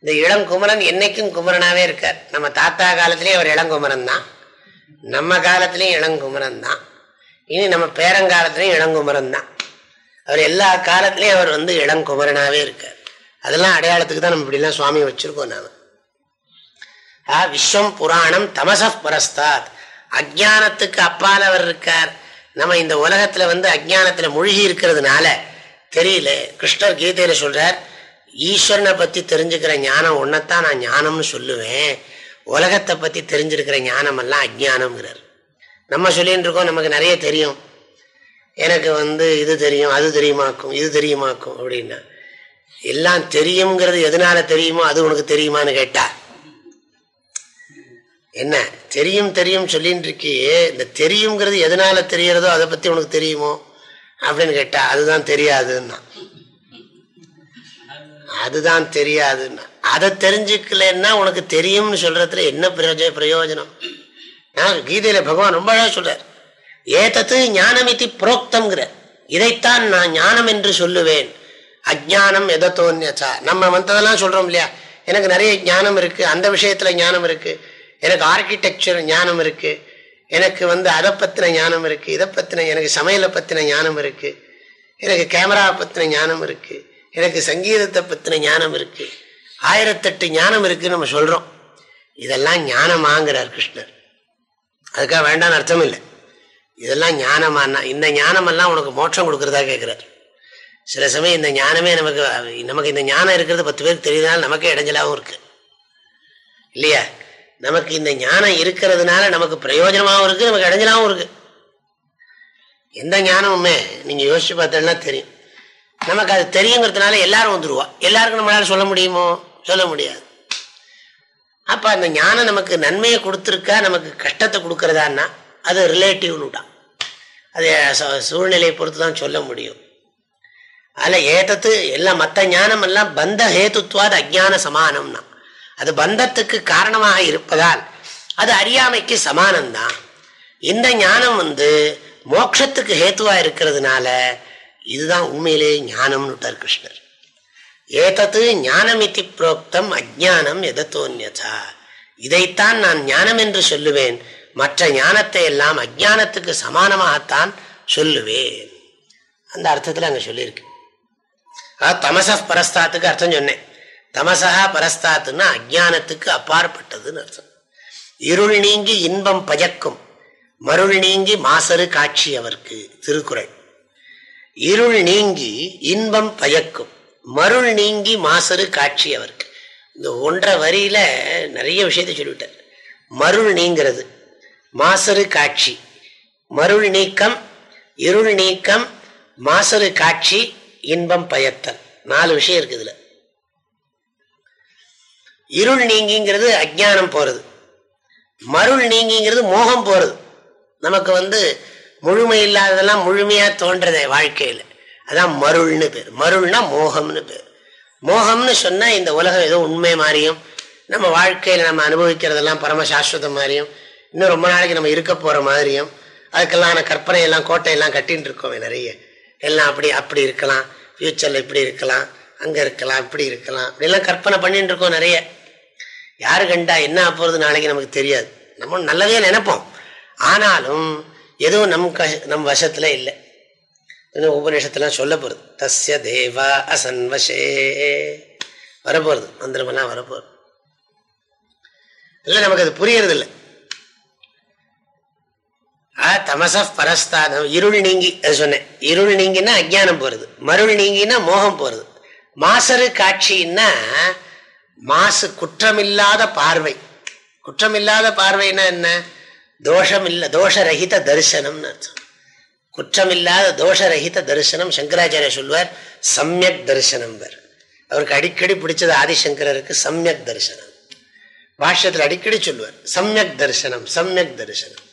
S1: இந்த இளங்குமரன் என்னைக்கும் குமரனாவே இருக்கார். நம்ம தாத்தா காலத்திலேயே அவர் இளங்குமரன் தான். நம்ம காலத்திலையும் இளங்குமரன் தான். இனி நம்ம பேரங்காலத்திலையும் இளங்குமரன் தான். அவர் எல்லா காலத்திலையும் அவர் வந்து இளங்குமரனாவே இருக்கார். அதெல்லாம் அடையாளத்துக்கு தான் நம்ம இப்படிலாம் சுவாமி வச்சிருக்கோம் நாம. ஆ விஸ்வம் புராணம் தமச பரஸ்தாத். அஜானத்துக்கு அப்பால் அவர் இருக்கார். நம்ம இந்த உலகத்துல வந்து அஜானத்துல மூழ்கி இருக்கிறதுனால தெரியல. கிருஷ்ணர் கீதையில சொல்றார் ஈஸ்வரனை பத்தி தெரிஞ்சுக்கிற ஞானம் ஒன்னத்தான் நான் ஞானம்னு சொல்லுவேன். உலகத்தை பத்தி தெரிஞ்சிருக்கிற ஞானம் எல்லாம் அஜானம்ங்கிறார் நம்ம சொல்லின்னு இருக்கோம் நமக்கு நிறைய தெரியும். எனக்கு வந்து இது தெரியும் அது தெரியுமாக்கும் இது தெரியுமாக்கும் அப்படின்னா எல்லாம் தெரியுங்கிறது எதனால தெரியுமோ அது உனக்கு தெரியுமான்னு கேட்டா. என்ன? தெரியும் தெரியும் சொல்லின்னு இருக்கியே இந்த தெரியுங்கிறது எதனால தெரியறதோ அதை பத்தி உனக்கு தெரியுமோ அப்படின்னு கேட்டா அதுதான் தெரியாதுன்னா. அதுதான் தெரியாதுன்னா. அதை தெரிஞ்சுக்கலன்னா உனக்கு தெரியும்னு சொல்றதுல என்ன பிரயோஜ பிரயோஜனம்? கீதையில பகவான் ரொம்ப அழகா சொல்றார். ஏதத்து ஞானமிதி புரோக்தம்ங்கிற இதைத்தான் நான் ஞானம் என்று சொல்லுவேன். அஜானம் எதத்தோன்யச்சா? நம்ம வந்ததெல்லாம் சொல்றோம் இல்லையா? எனக்கு நிறைய ஞானம் இருக்கு அந்த விஷயத்துல ஞானம் இருக்கு. எனக்கு ஆர்கிடெக்சர் ஞானம் இருக்கு. எனக்கு வந்து அதை பத்தின ஞானம் இருக்கு இதை பத்தின எனக்கு சமையலை பத்தின ஞானம் இருக்கு. எனக்கு கேமராவை பத்தின ஞானம் இருக்கு. எனக்கு சங்கீதத்தை பத்தின ஞானம் இருக்கு. ஆயிரத்தெட்டு ஞானம் இருக்குன்னு நம்ம சொல்றோம். இதெல்லாம் ஞானமாங்கிறார் கிருஷ்ணர். அதுக்காக வேண்டாம்னு அர்த்தம் இல்லை. இதெல்லாம் ஞானமானா இந்த ஞானமெல்லாம் உனக்கு மோட்சம் கொடுக்கறதா கேட்கிறார் சில சமயம் இந்த ஞானமே நமக்கு நமக்கு இந்த ஞானம் இருக்கிறது பத்து பேருக்கு தெரியுதுனால நமக்கே இடைஞ்சலாகவும் இருக்கு. இல்லையா? நமக்கு இந்த ஞானம் இருக்கிறதுனால நமக்கு பிரயோஜனமாகவும் இருக்கு நமக்கு இடைஞ்சலாகவும் இருக்கு. எந்த ஞானமுமே நீங்கள் யோசிச்சு பார்த்தோம்னா தெரியும். நமக்கு அது தெரியுங்கிறதுனால எல்லாரும் வந்துடுவா எல்லாருக்கும் நம்மளால சொல்ல முடியுமோ? சொல்ல முடியாது. அப்ப அந்த ஞானம் நமக்கு நன்மையை கொடுத்துருக்கா நமக்கு கஷ்டத்தை கொடுக்கறதான்னா அது ரிலேட்டிவ்னுட்டான் அது சூழ்நிலையை பொறுத்து தான் சொல்ல முடியும். அதில் ஏதத்து எல்லாம் மற்ற ஞானம் எல்லாம் பந்த ஹேத்துவாது அஜான சமானம்னா. அது பந்தத்துக்கு காரணமாக இருப்பதால் அது அறியாமைக்கு சமானம்தான். இந்த ஞானம் வந்து மோட்சத்துக்கு ஹேத்துவாக இருக்கிறதுனால இதுதான் உண்மையிலேயே ஞானம்னு விட்டார் கிருஷ்ணர். ஏதத்து ஞானமிதி புரோக்தம் அஜானம் எதத்தோன்யதா இதைத்தான் நான் ஞானம் என்று சொல்லுவேன். மற்ற ஞானத்தை எல்லாம் அஜானத்துக்கு சமானமாகத்தான் சொல்லுவேன். அந்த அர்த்தத்தில் அங்கே சொல்லியிருக்கு தமச பரஸ்தாத்துக்கு அர்த்தம் சொன்னேன். தமசா பரஸ்தாத்துன்னா அஜானத்துக்கு அப்பாற்பட்டதுன்னு அர்த்தம். இருள் நீங்கி இன்பம் பயக்கும். மருள் நீங்கி மாசரு காட்சி அவருக்கு திருக்குறள். இருள் நீங்கி இன்பம் பயக்கும். மருள் நீங்கி மாசரு காட்சி அவருக்கு. இந்த ஒன்றரை வரியில நிறைய விஷயத்த சொல்லிவிட்டார். மருள் நீங்கிறது மாசரு காட்சி. மருள் நீக்கம் இருள் நீக்கம் மாசரு காட்சி இன்பம் பயத்தல். நாலு விஷயம் இருக்குது இதுல. இருள் நீங்கிங்கிறது அஜானம் போறது. மருள் நீங்கிங்கிறது மோகம் போறது. நமக்கு வந்து முழுமை இல்லாததெல்லாம் முழுமையா தோன்றதே வாழ்க்கையில. அதான் மருள்னு பேர். மருள்னா மோகம்னு பேர். மோகம்னு சொன்னா இந்த உலகம் ஏதோ உண்மை மாதிரியும் நம்ம வாழ்க்கையில நம்ம அனுபவிக்கிறதெல்லாம் பரம சாஸ்வதம் மாதிரியும் இன்னும் ரொம்ப நாளைக்கு நம்ம இருக்க போற மாதிரியும் அதுக்கெல்லாம் கற்பனை எல்லாம் கோட்டையெல்லாம் கட்டின்னு இருக்கோமே நிறைய. எல்லாம் அப்படி அப்படி இருக்கலாம் ஃபியூச்சர்ல இப்படி இருக்கலாம் அங்க இருக்கலாம் இப்படி இருக்கலாம் அப்படிலாம் கற்பனை பண்ணிட்டு இருக்கோம் நிறைய. யாரு கண்டா என்ன போறது நாளைக்கு நமக்கு தெரியாது. நம்ம நல்லதே நினைப்போம். ஆனாலும் எதுவும் நம் க நம் வசத்துல இல்லை. உபநிஷத்துலாம் சொல்ல போறது தஸ்ய தேவா அசன்வசே. வரப்போகிறது மந்திரமெல்லாம் வரப்போறது. இல்லை நமக்கு அது புரியறது இல்லை தமச பரஸ்தானம் இருள் நீங்கி அது சொன்னேன். இருள் நீங்கினா அஜானம் போறது. மருள் நீங்கினா மோகம் போறது. மாசரு காட்சின்னா மாசு குற்றமில்லாத பார்வை. குற்றமில்லாத பார்வைன்னா என்ன? தோஷம் இல்லை தோஷரகித தரிசனம்னு அர்த்தம். குற்றமில்லாத தோஷரகித தரிசனம் சங்கராச்சாரிய சொல்வார். சமயக் தரிசனம் பேர் அவருக்கு அடிக்கடி பிடிச்சது ஆதிசங்கரருக்கு சமயக் தரிசனம். பாஷ்யத்தில் அடிக்கடி சொல்லுவார் சமயக் தரிசனம் சமயக் தரிசனம்.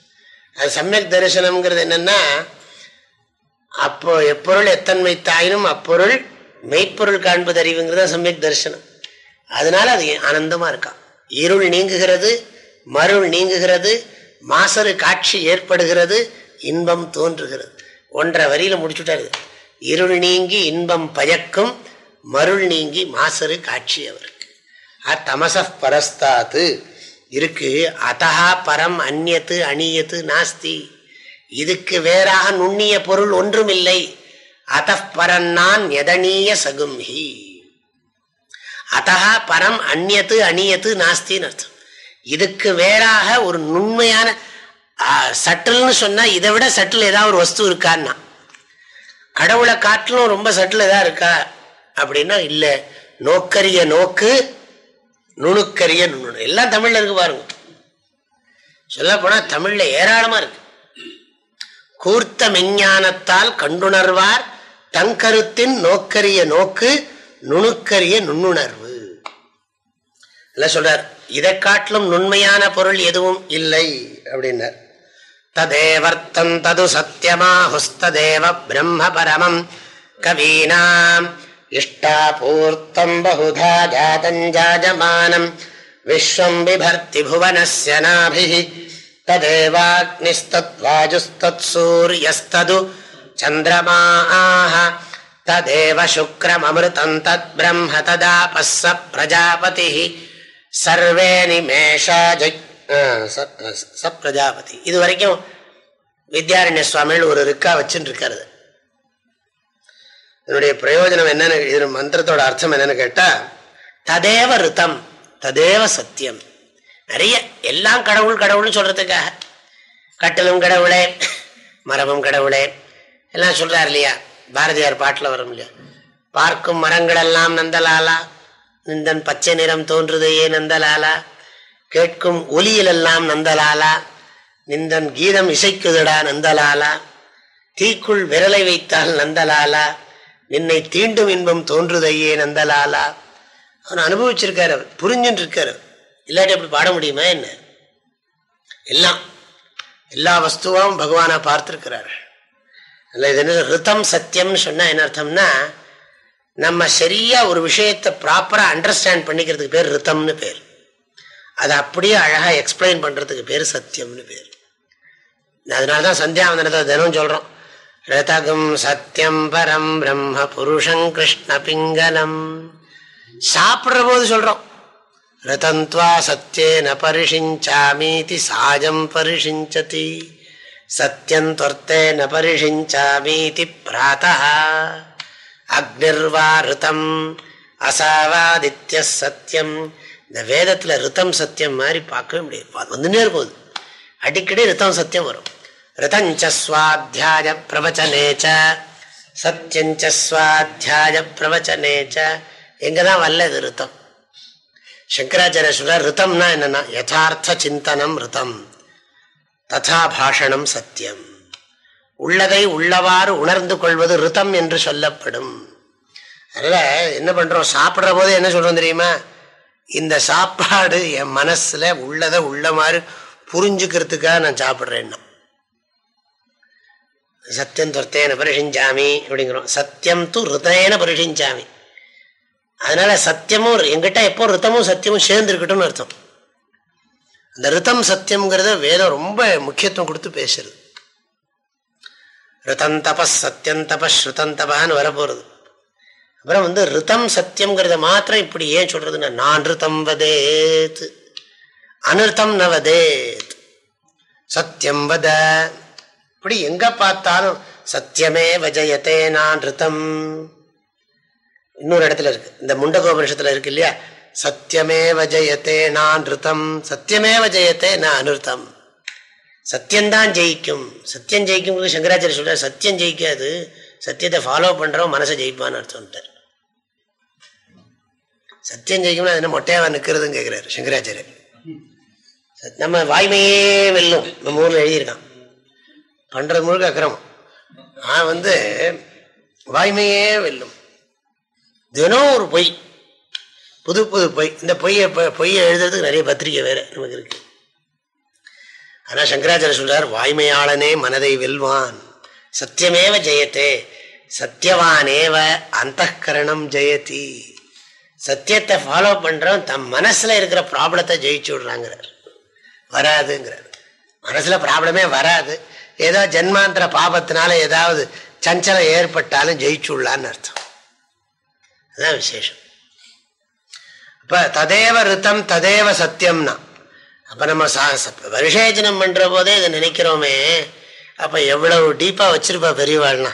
S1: அது சமயக் தரிசனம்ங்கிறது என்னன்னா அப்போ எப்பொருள் எத்தன்மை தாயினும் அப்பொருள் மெய்ப்பொருள் காண்பது அறிவுங்கிறது சமயக் தரிசனம். அதனால அது ஆனந்தமா இருக்கான் இருள் நீங்குகிறது மருள் நீங்குகிறது மாசரு காட்சி ஏற்படுகிறது இன்பம் தோன்றுகிறது. ஒன்றரை வரியில முடிச்சுட்டாரு. இருள் நீங்கி இன்பம் பயக்கும் மருள் நீங்கி மாசரு காட்சி அவருக்கு. தமச பரஸ்தாத்து இருக்கு அத்தகா பரம் அந்நத்து அணியத்து நாஸ்தி. இதுக்கு வேறாக நுண்ணிய பொருள் ஒன்றும் இல்லை பரன்னான் எதனீய சகும்ஹி. அத்தகா பரம் அந்நத்து அணியத்து நாஸ்தின்னு அர்த்தம். இதுக்கு வேறாக ஒரு நுண்மையான சட்டில்னு சொன்னா இதை விட சட்டில் ஏதாவது ஒரு வஸ்து இருக்கான்னா? கடவுளை காட்டிலும் ரொம்ப சட்டில் எதாவது இருக்கா? அப்படின்னா இல்லை. நோக்கரிய நோக்கு நுணுக்கரிய நுணு எல்லாம் தமிழ்ல இருக்கு பாருங்க. சொல்ல போனா தமிழ்ல ஏராளமா இருக்கு. கூர்த்த மெஞ்ஞானத்தால் கண்டுணர்வார் தங்கருத்தின் நோக்கரிய நோக்கு நுணுக்கரிய நுண்ணுணர்வு. சொல்றார். இதை காட்டிலும் நுண்மையான பொருள் எதுவும் இல்லை அப்படின்னார். तदेवर्थम् तदु सत्यमाहुस्तदेव ब्रह्म परमम् कवीनाम् इष्टापूर्तम् बहुधा जातम् जायमानम् विश्वम् बिभर्ति भुवनस्य नाभिः तदेवाग्निस्तद्वाजुस्तत्सूर्यस्तदु चन्द्रमाह तदेव शुक्रममृतम् तद्ब्रह्म तदापः स प्रजापतिः सर्वे निमेषाज சப் பிரஜாபதி. இது வரைக்கும் வித்யாரண்ய சுவாமிகள் ஒரு ரிக்கா வச்சுட்டு இருக்கிறது இதனுடைய பிரயோஜனம் என்னன்னு இது மந்திரத்தோட அர்த்தம் என்னன்னு கேட்டா ததேவ ரித்தம் ததேவ சத்தியம். நிறைய எல்லாம் கடவுள் கடவுள்னு சொல்றதுக்காக. கட்டலும் கடவுளே மரபும் கடவுளே. எல்லாம் சொல்றாரு இல்லையா? பாரதியார் பாட்டில் வரும் இல்லையா? பார்க்கும் மரங்களெல்லாம் நந்தலாலா நிந்தன் பச்சை நிறம் தோன்றுதையே நந்தலாலா. கேட்கும் ஒலியிலெல்லாம் நந்தலாலா நிந்தன் கீதம் இசைக்குதடா நந்தலாலா தீக்குள் விரலை வைத்தால் நந்தலாலா நின்னை தீண்டும் இன்பம் தோன்றுதையே நந்தலாலா. அவன் அனுபவிச்சிருக்காரு அவர் புரிஞ்சுட்டு இருக்காரு இல்லாட்டி அப்படி பாட முடியுமா என்ன? எல்லாம் எல்லா வஸ்துவும் பகவானா பார்த்திருக்கிறார். இது என்ன ஹிருத்தம் சத்தியம்னு சொன்னால் என்ன அர்த்தம்னா நம்ம சரியா ஒரு விஷயத்தை ப்ராப்பராக அண்டர்ஸ்டாண்ட் பண்ணிக்கிறதுக்கு பேர் ரித்தம்னு பேர். அதை அப்படியே அழகாக எக்ஸ்பிளைன் பண்ணுறதுக்கு பேர் சத்தியம்னு பேர். அதனாலதான் சந்தியாவந்தனத்தை தினம் சொல்கிறோம் ரதகம் சத்தியம் பரம் பிரம்ம புருஷம் கிருஷ்ண பிங்கலம். சாப்பிட்ற போது சொல்கிறோம் ரதந்த்வா சத்தியேன பரிஷிஞ்சாமீதி சாஜம் பரிஷிஞ்சதி. சத்தியம் தொர்த்தேன பரிஷிஞ்சாமீதி பிராத்தா அக்னிர்வா ரிதம் அசாவாதித்ய சத்தியம் இந்த வேதத்தில் ரித்தம் சத்தியம் மாதிரி பார்க்கவே முடியாது. வந்துன்னே இருக்கும் அடிக்கடி ரித்தம் சத்தியம் வரும். ரிதஞ்ச சுவாத்தியாய பிரவச்சனேச்ச சத்தியஞ்ச சுவாத்தியாய பிரவச்சனேச்ச எங்கதான் வரல இது ரித்தம் சங்கராச்சாரிய சொல்ற ரித்தம்னா என்னன்னா யதார்த்த சிந்தனம் ரித்தம் ததா பாஷணம் சத்தியம் உள்ளதை உள்ளவாறு உணர்ந்து கொள்வது ரித்தம் என்று சொல்லப்படும். அதனால என்ன பண்ணுறோம் சாப்பிட்ற போது என்ன சொல்கிறோம் தெரியுமா? இந்த சாப்பாடு என் மனசுல உள்ளதை உள்ள மாதிரி புரிஞ்சுக்கிறதுக்காக நான் சாப்பிட்றேன்னா. சத்தியம் தொர்த்தேன பரிஷிஞ்சாமி அப்படிங்கிறோம். சத்தியம் து ரிதேன பரிஷிஞ்சாமி. அதனால சத்தியமும் எங்கிட்ட எப்போ ரித்தமும் சத்தியமும் சேர்ந்துருக்கட்டும்னு அர்த்தம். அந்த ரித்தம் சத்தியம்ங்கிறத வேதம் ரொம்ப முக்கியத்துவம் கொடுத்து பேசுறது. ரிதம் தபஸ் சத்தியம் தபஸ் ஸ்ருதம் தபான்னு வரப்போறது. அப்புறம் வந்து ரிதம் சத்தியம்ங்கிறத மாத்திரம் இப்படி ஏன் சொல்றதுன்னா நான் ரிதம் வதேத். அனிர்த்தம் ந வதேத். சத்தியம் வத. இப்படி எங்க பார்த்தாலும் சத்தியமே வஜயத்தே நான் ரிதம். இன்னொரு இடத்துல இருக்கு. இந்த முண்டகோபனிஷத்துல இருக்கு இல்லையா? சத்தியமே வஜயத்தே நான் ரிதம். சத்தியமே வஜயத்தே நான் அனிர்த்தம் சத்தியம்தான் ஜெயிக்கும். சத்தியம் ஜெயிக்கும் சங்கராச்சாரிய சொல்ற சத்தியம் ஜெயிக்காது. சத்தியத்தை ஃபாலோ பண்றோம் மனசை ஜெயிப்பான்னு அர்த்தம் சத்தியம் ஜெயிக்கும்னா என்ன மொட்டையாவா நிற்கிறதுன்னு கேட்கிறாரு சங்கராச்சாரியர். நம்ம வாய்மையே வெல்லும். நம்ம ஊர்ல எழுதியிருக்கான். பண்றது முழுக்க அக்கிரமம். நான் வந்து வாய்மையே வெல்லும். தினம் ஒரு பொய். புது புது பொய். இந்த பொய்யை பொய்யை எழுதுறதுக்கு நிறைய பத்திரிகை வேற நமக்கு இருக்கு. ஆனா சங்கராச்சாரிய சொல்றார் வாய்மையாளனே மனதை வெல்வான். சத்தியமேவ ஜெயத்தே. சத்தியவானேவ அந்த கரணம் ஜெயதி. சத்தியத்தை ஃபாலோ பண்றவன் தம் மனசுல இருக்கிற ப்ராப்ளத்தை ஜெயிச்சு விடுறாங்கிறார். வராதுங்கிறார். மனசுல ப்ராப்ளமே வராது. ஏதோ ஜென்மாந்திர பாபத்தினால ஏதாவது சஞ்சலம் ஏற்பட்டாலும் ஜெயிச்சு விடலான்னு அர்த்தம். அதுதான் விசேஷம். இப்ப ததேவ ரித்தம் ததேவ சத்தியம்னா அப்ப நம்ம வருஷேஜனம் பண்ற போதே இதை நினைக்கிறோமே. அப்ப எவ்வளவு டீப்பா வச்சிருப்பா பெரியவாள்னா.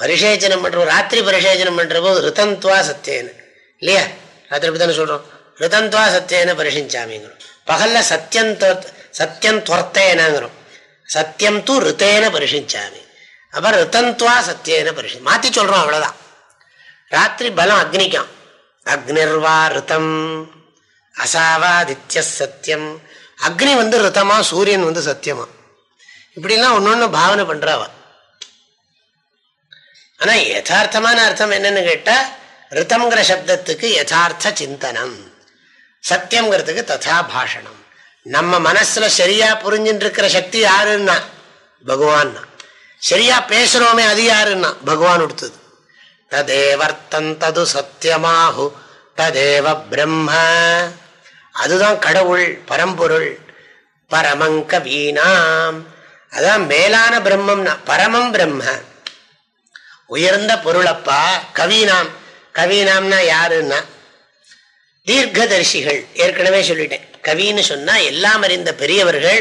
S1: பரிசேச்சனம் பண்றோம் ராத்திரி பரிசேச்சனம் பண்ற போது ரிதந்த்வா சத்தியன்னு. இல்லையா? ராத்திரி தானே சொல்றோம். ரிதந்த்வா சத்தியன பரிசிஞ்சாமிங்கிறோம் பகல்ல சத்தியம் சத்தியம் துவர்த்தேனங்கிறோம் சத்தியம் தூ ரித்தேன பரிஷிஞ்சாமி. அப்புறம் ரிதந்த்வா சத்தியன பரிசி மாத்தி சொல்றோம் அவ்வளவுதான். ராத்திரி பலம் அக்னிக்காம். அக்னிர்வா ரிதம் அசாவாதித்ய சத்தியம் அக்னி வந்து ரித்தமா சூரியன் வந்து சத்தியமா இப்படிலாம் ஒன்னொன்னு பாவனை பண்றாவா ஆனா யதார்த்தமான அர்த்தம் என்னன்னு கேட்டா ரித்தம்ங்கிற சப்தத்துக்கு யதார்த்த சிந்தனம். சத்தியம்ங்கிறதுக்கு ததா பாஷணம். நம்ம மனசுல சரியா புரிஞ்சுட்டு இருக்கிற சக்தி யாருன்னா? பகவான் சரியா பேசுறோமே அது யாருன்னா? பகவான் கொடுத்தது ததேவர்த்தம் தது சத்தியமாகு. ததேவ பிரம்ம. அதுதான் கடவுள் பரம்பொருள் பரமங்க வீணாம். அதான் மேலான பிரம்மம்னா பரமம் பிரம்ம. உயர்ந்த பொருளப்பா கவீனாம். கவீனாம்னா யாருன்னா? தீர்க்கதரிசிகள். ஏற்கனவே சொல்லிட்டேன். கவின்னு சொன்னா எல்லாம் அறிந்த பெரியவர்கள்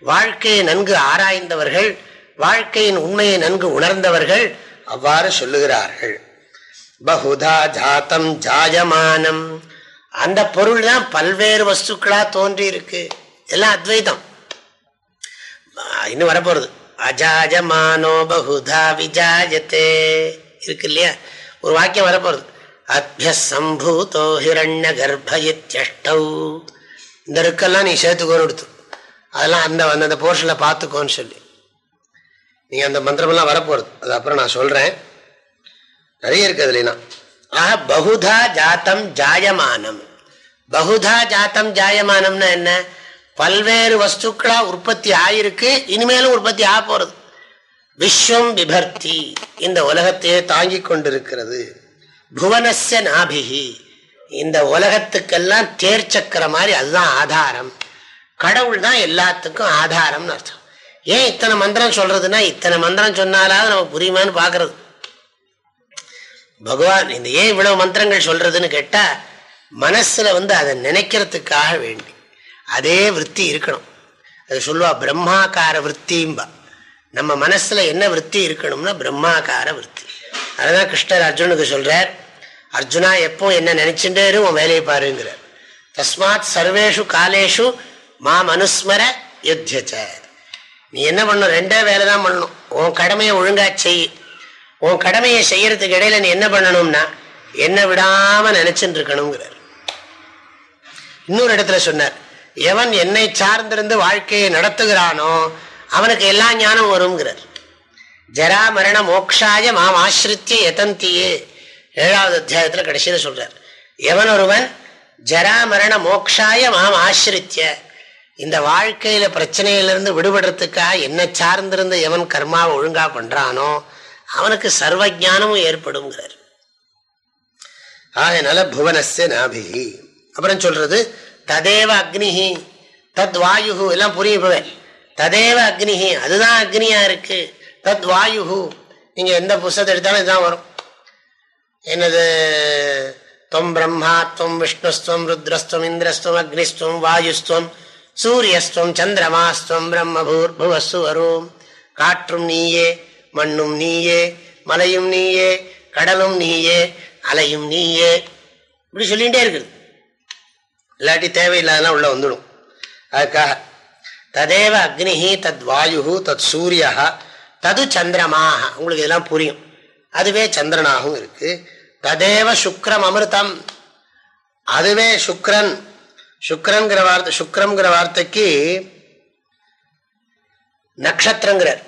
S1: வாழ்க்கையை நன்கு ஆராய்ந்தவர்கள் வாழ்க்கையின் உண்மையை நன்கு உணர்ந்தவர்கள் அவ்வாறு சொல்லுகிறார்கள். பகுதா ஜாத்தம் ஜாஜமானம் அந்த பொருள் தான் பல்வேறு வஸ்துக்களா தோன்றி இருக்கு எல்லாம் அத்வைதம். இன்னும் வரப்போறது. அஜாஜமானோ பகுதா விஜாஜத்தே இருக்கு இல்லையா? ஒரு வாக்கியம் வரப்போறது அபியசம்பூதோ ஹிரண்ய கர்ப்பயித்யஷ்டௌ இந்த இருக்கெல்லாம் நீ சேர்த்துக்கோன்னு எடுத்து அதெல்லாம் அந்த அந்த போர்ஷனில் பார்த்துக்கோன்னு சொல்லி. நீங்க அந்த மந்திரமெல்லாம் வரப்போறது அது அப்புறம் நான் சொல்றேன். நிறைய இருக்கு அதுலாம் ஆஹா பகுதா ஜாத்தம் ஜாயமானம். பகுதா ஜாத்தம் ஜாயமானம்னா என்ன? பல்வேறு வஸ்துக்களா உற்பத்தி ஆயிருக்கு இனிமேலும் உற்பத்தி ஆக போறது விஸ்வம் விபர்த்தி. இந்த உலகத்தையே தாங்கி கொண்டிருக்கிறது. புவனஸ்ய நாபிகி இந்த உலகத்துக்கெல்லாம் தேர்ச்சக்கிற மாதிரி அதுதான் ஆதாரம். கடவுள் தான் எல்லாத்துக்கும் ஆதாரம்னு அர்த்தம். ஏன் இத்தனை மந்திரம் சொல்றதுன்னா இத்தனை மந்திரம் சொன்னாலாவது நமக்கு புரியுமான்னு பாக்குறது பகவான் இந்த ஏன் இவ்வளவு மந்திரங்கள் சொல்றதுன்னு கேட்டா மனசுல வந்து அதை நினைக்கிறதுக்காக வேண்டி. அதே விற்பி இருக்கணும். அது சொல்லுவா பிரம்மாக்கார விற்பிம்பா. நம்ம மனசுல என்ன விற்பி இருக்கணும்னா பிரம்மாக்கார விற்பி அதுதான் கிருஷ்ணர் அர்ஜுனுக்கு சொல்றார். அர்ஜுனா எப்போ என்ன நினைச்சுட்டே உன் வேலையை பாருங்கிறார். தஸ்மாத் சர்வேஷு காலேஷு மாம் அனுஸ்மர யுத்தியச்ச. நீ என்ன பண்ணணும் ரெண்டே வேலை தான் பண்ணணும். உன் கடமையை ஒழுங்கா செய். உன் கடமையை செய்யறதுக்கு இடையில நீ என்ன பண்ணணும்னா என்ன விடாம நினைச்சுட்டு இருக்கணுங்கிறார் இன்னொரு இடத்துல சொன்னார். எவன் என்னை சார்ந்திருந்து வாழ்க்கையை நடத்துகிறானோ அவனுக்கு எல்லா ஞானம் வருங்கிறார் ஜரா மரண மோக்ஷாய மாம் ஆசிரித்திய எதந்தியே ஏழாவது அத்தியாயத்தில் கடைசியில் சொல்றார். எவன் ஒருவன் ஜரா மரண மோக்ஷாய மாம் ஆசிரித்திய இந்த வாழ்க்கையில பிரச்சனையிலிருந்து விடுபடுறதுக்காக என்ன சார்ந்திருந்த எவன் கர்மாவை ஒழுங்கா பண்றானோ அவனுக்கு சர்வ ஜானமும் ஏற்படுங்கிறார் ஆகையினால புவனஸ்ய நாபிகி அப்புறம் சொல்றது ததேவ அக்னிஹி தத் வாயு எல்லாம் புரியும் ததேவ அக்னிஹி அதுதான் அக்னியா இருக்கு. தத் வாயு நீங்க எந்த புஸ்தத்தை எடுத்தாலும் இதுதான் வரும். என்னது? தொம் பிரம்மா துவம் விஷ்ணுஸ்துவம் ருத்ரஸ்துவம் இந்திரஸ்துவம் அக்னிஸ்துவம் வாயுஸ்துவம் சூரியஸ்துவம் சந்திரமாஸ்துவம் பிரம்மபூர் புவசு வரும் காற்றும் நீயே மண்ணும் நீயே மலையும் நீயே கடலும் நீயே அலையும் நீயே. இப்படி சொல்லிகிட்டே இருக்குது. இல்லாட்டி தேவையில்லாதெல்லாம் உள்ள வந்துடும். அதுக்காக ததேவ அக்னிஹி தத் வாயு தத் சூரியா தது சந்திரமாக உங்களுக்கு இதெல்லாம் புரியும். அதுவே சந்திரனாகவும் இருக்கு. ததேவ சுக்ரம் அமிர்தம். அதுவே சுக்ரன். சுக்ரங்கிற வார்த்தை சுக்ரங்கிற வார்த்தைக்கு நக்ஷத்திரங்கிறார்.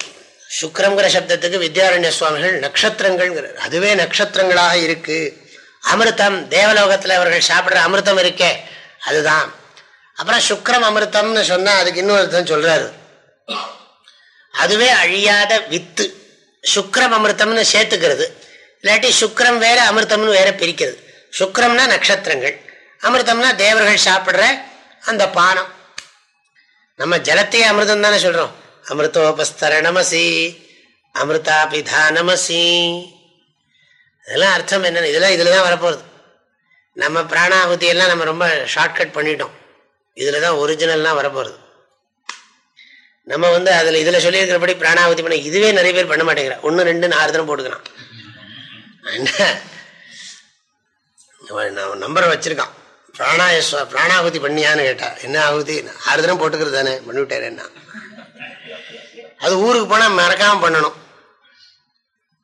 S1: சுக்ரங்கிற சப்தத்துக்கு வித்யாரண்ய சுவாமிகள் நட்சத்திரங்கள்ங்கிறார் அதுவே நட்சத்திரங்களாக இருக்கு. அமிர்தம் தேவலோகத்தில் அவர்கள் சாப்பிட்ற அமிர்தம் இருக்கே. அதுதான். அப்புறம் சுக்ரம் அமிர்தம்னு சொன்னா அதுக்கு இன்னொருத்தன் சொல்றாரு. அதுவே அழியாத வித்து. சுக்ரம் அமிர்தம்னு சேர்த்துக்கிறது. இல்லாட்டி சுக்ரம் வேற அமிர்தம்னு வேற பிரிக்கிறது. சுக்ரம்னா நட்சத்திரங்கள். அமிர்தம்னா தேவர்கள் சாப்பிட்ற அந்த பானம். நம்ம ஜலத்தையே அமிர்தம் தானே சொல்றோம். அமிர்தோபஸ்தர நமசி அமிர்தாபிதா நமசி இதெல்லாம் அர்த்தம் என்னன்னு இதெல்லாம் இதுல தான் வரப்போகுது. நம்ம பிராணாகுதி எல்லாம் நம்ம ரொம்ப ஷார்ட்கட் பண்ணிட்டோம். இதுல தான் ஒரிஜினல்லாம் வரப்போகுது நம்ம வந்து அதில் இதில் சொல்லியிருக்கிறபடி பிராணாவதி பண்ண இதுவே நிறைய பேர் பண்ண மாட்டேங்கிற. ஒன்று ரெண்டு ஆறு தினம் போட்டுக்கிறான். நம்பரை வச்சிருக்கான். பிராணாய பிராணாகுதி பண்ணியான்னு கேட்டா என்ன ஆகுதி? ஆறு தினம் போட்டுக்கிறது தானே? பண்ணிவிட்டாரு என்ன? அது ஊருக்கு போனால் மறக்காம பண்ணணும்.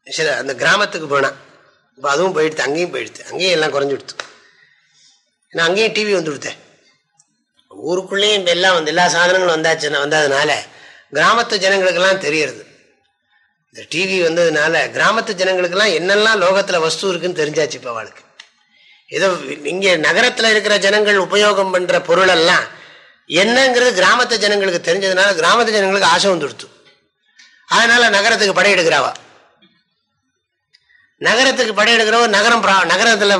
S1: சரி அந்த கிராமத்துக்கு போனா. இப்போ அதுவும் போயிடுது அங்கேயும் போயிடுது அங்கேயும் எல்லாம் குறைஞ்சி விடுத்து ஏன்னா அங்கேயும் டிவி வந்து கொடுத்தேன். ஊருக்குள்ளேயும் எல்லாம் வந்து எல்லா சாதனங்களும் வந்தாச்சுன்னா வந்ததுனால கிராமத்து ஜனங்களுக்கெல்லாம் தெரியறது. இந்த டிவி வந்ததுனால கிராமத்து ஜனங்களுக்கெல்லாம் என்னெல்லாம் லோகத்தில் வஸ்து இருக்குன்னு தெரிஞ்சாச்சு இப்போ அவளுக்கு. ஏதோ இங்கே நகரத்தில் இருக்கிற ஜனங்கள் உபயோகம் பண்ணுற பொருளெல்லாம் என்னங்கிறது கிராமத்து ஜனங்களுக்கு தெரிஞ்சதுனால கிராமத்து ஜனங்களுக்கு ஆசை வந்துடுத்து. அதனால நகரத்துக்கு படையெடுக்கிறாவா? நகரத்துக்கு படையெடுக்கிறவ நகரம் நகரத்தில்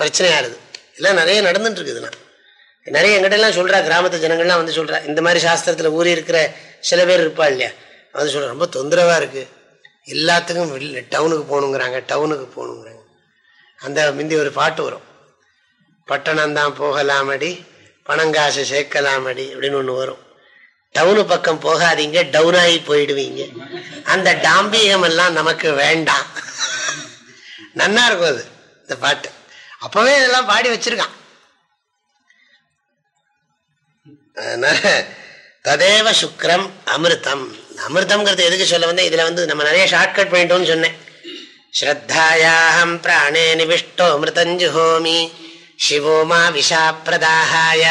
S1: பிரச்சனையாகுது எல்லாம் நிறைய நடந்துட்டு இருக்குதுண்ணா நிறைய எங்கிட்டலாம் சொல்கிறா கிராமத்து ஜனங்கள்லாம் வந்து சொல்கிறா இந்த மாதிரி சாஸ்திரத்தில் ஊறி இருக்கிற சில பேர் இருப்பா இல்லையா? வந்து சொல்கிறேன் ரொம்ப தொந்தரவாக இருக்குது எல்லாத்துக்கும் டவுனுக்கு போகணுங்கிறாங்க டவுனுக்கு போகணுங்கிறாங்க. அந்த முந்தி ஒரு பாட்டு வரும். பட்டணம் தான் போகலாமடி பணங்காசு சேர்க்கலாமடி அப்படின்னு ஒன்று வரும். டவுனு பக்கம் போகாதீங்க டவுன் ஆகி போயிடுவீங்க. அந்த டாம்பீகம் எல்லாம் நமக்கு வேண்டாம். நன்னா இருக்கும் அது இந்த பாட்டு. அப்பவே இதெல்லாம் பாடி வச்சிருக்கான். அதனால ததேவ சுக்ரம் அமிர்தம். அமிர்தம்ங்கிறது எதுக்கு சொல்ல வந்தேன்? இதில் வந்து நம்ம நிறைய ஷார்ட்கட் பண்ணிட்டோம்னு சொன்னேன். ஸ்ரத்தாயாஹம் பிராணே நிவிஷ்டோ மிருதஞ்சுஹோமி சிவோ மா விஷா பிரதாகாய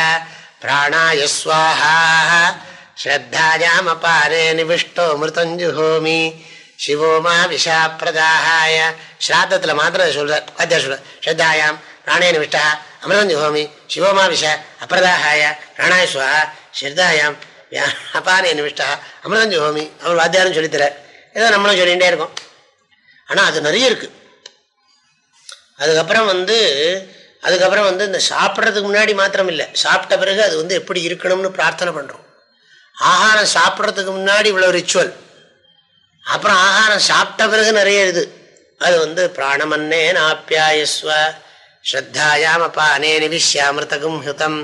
S1: பிராணாயுஸ்வாஹா ஸ்ரத்தாயாம் அபாரே நிவிஷ்டோ மிருதஞ்சுஹோமி சிவோ மா விஷா மாத்திரம் சொல்கிறார் அத்தியா சொல்கிறார் ஸ்ரத்தாயாம் பிராணேன விஷ்டா அமிர்தம் ஜுஹோமி சிவோமா விஷ அப்பிரதாஹாய பிராணாய சுவா ஸ்ரத்தாயாம் அபாரே நிவிஷ்டா அமிர்தம் ஜுஹோமி அவர் வாத்தியாரும் சொல்லித்தர ஏதோ நம்மளும் சொல்லிகிட்டே இருக்கோம் ஆனால் அது நிறைய இருக்கு அதுக்கப்புறம் வந்து அதுக்கப்புறம் வந்து இந்த சாப்பிட்றதுக்கு முன்னாடி மாத்திரம் இல்லை சாப்பிட்ட பிறகு அது வந்து எப்படி இருக்கணும்னு பிரார்த்தனை பண்ணுறோம் ஆகாரம் சாப்பிட்றதுக்கு முன்னாடி இவ்வளோ ரிச்சுவல் அப்புறம் ஆகாரம் சாப்பிட்ட பிறகு நிறைய இது அது வந்து பிராணமன்னே நாப்பியாயஸ்வ ஸ்ரத்தாயாம் அபானே நிவிஷ்யாமிருத்தகும் ஹிருதம்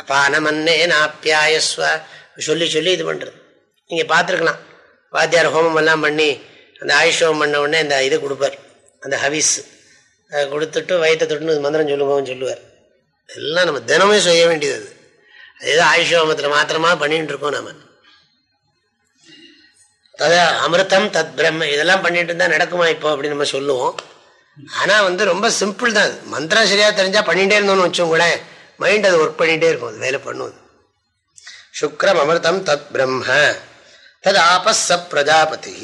S1: அபானமன்னே நாப்பியாயஸ்வ சொல்லி சொல்லி இது பண்ணுறது நீங்கள் பார்த்துருக்கலாம். வாத்தியார் ஹோமம் எல்லாம் பண்ணி அந்த ஆயுஷ் ஹோமம் பண்ண உடனே இந்த இது கொடுப்பார். அந்த ஹவிஸ். கொடுத்துட்டு வயிற்றை தொட்டுன்னு மந்திரம் சொல்லுவோம் சொல்லுவார். எல்லாம் நம்ம தினமே செய்ய வேண்டியது அது. அதுதான் ஆயுஷ் ஹோமத்தில் மாத்திரமா பண்ணிட்டு இருக்கோம் நம்ம அதான் அமிர்தம் தத் பிரம்ம இதெல்லாம் பண்ணிட்டு இருந்தால் நடக்குமா இப்போ அப்படின்னு நம்ம சொல்லுவோம். ஆனா வந்து ரொம்ப சிம்பிள் தான். மந்திரம் சரியா தெரிஞ்சா பண்ணிட்டே இருந்தோம்னு வச்சோங்களேன் மைண்ட் அது ஒர்க் பண்ணிட்டே இருக்கும். அது வேலை பண்ணுவது சுக்ரம் அமிர்தம் தத் பிரம்ம தது ஆபஸ் பிரஜாபதி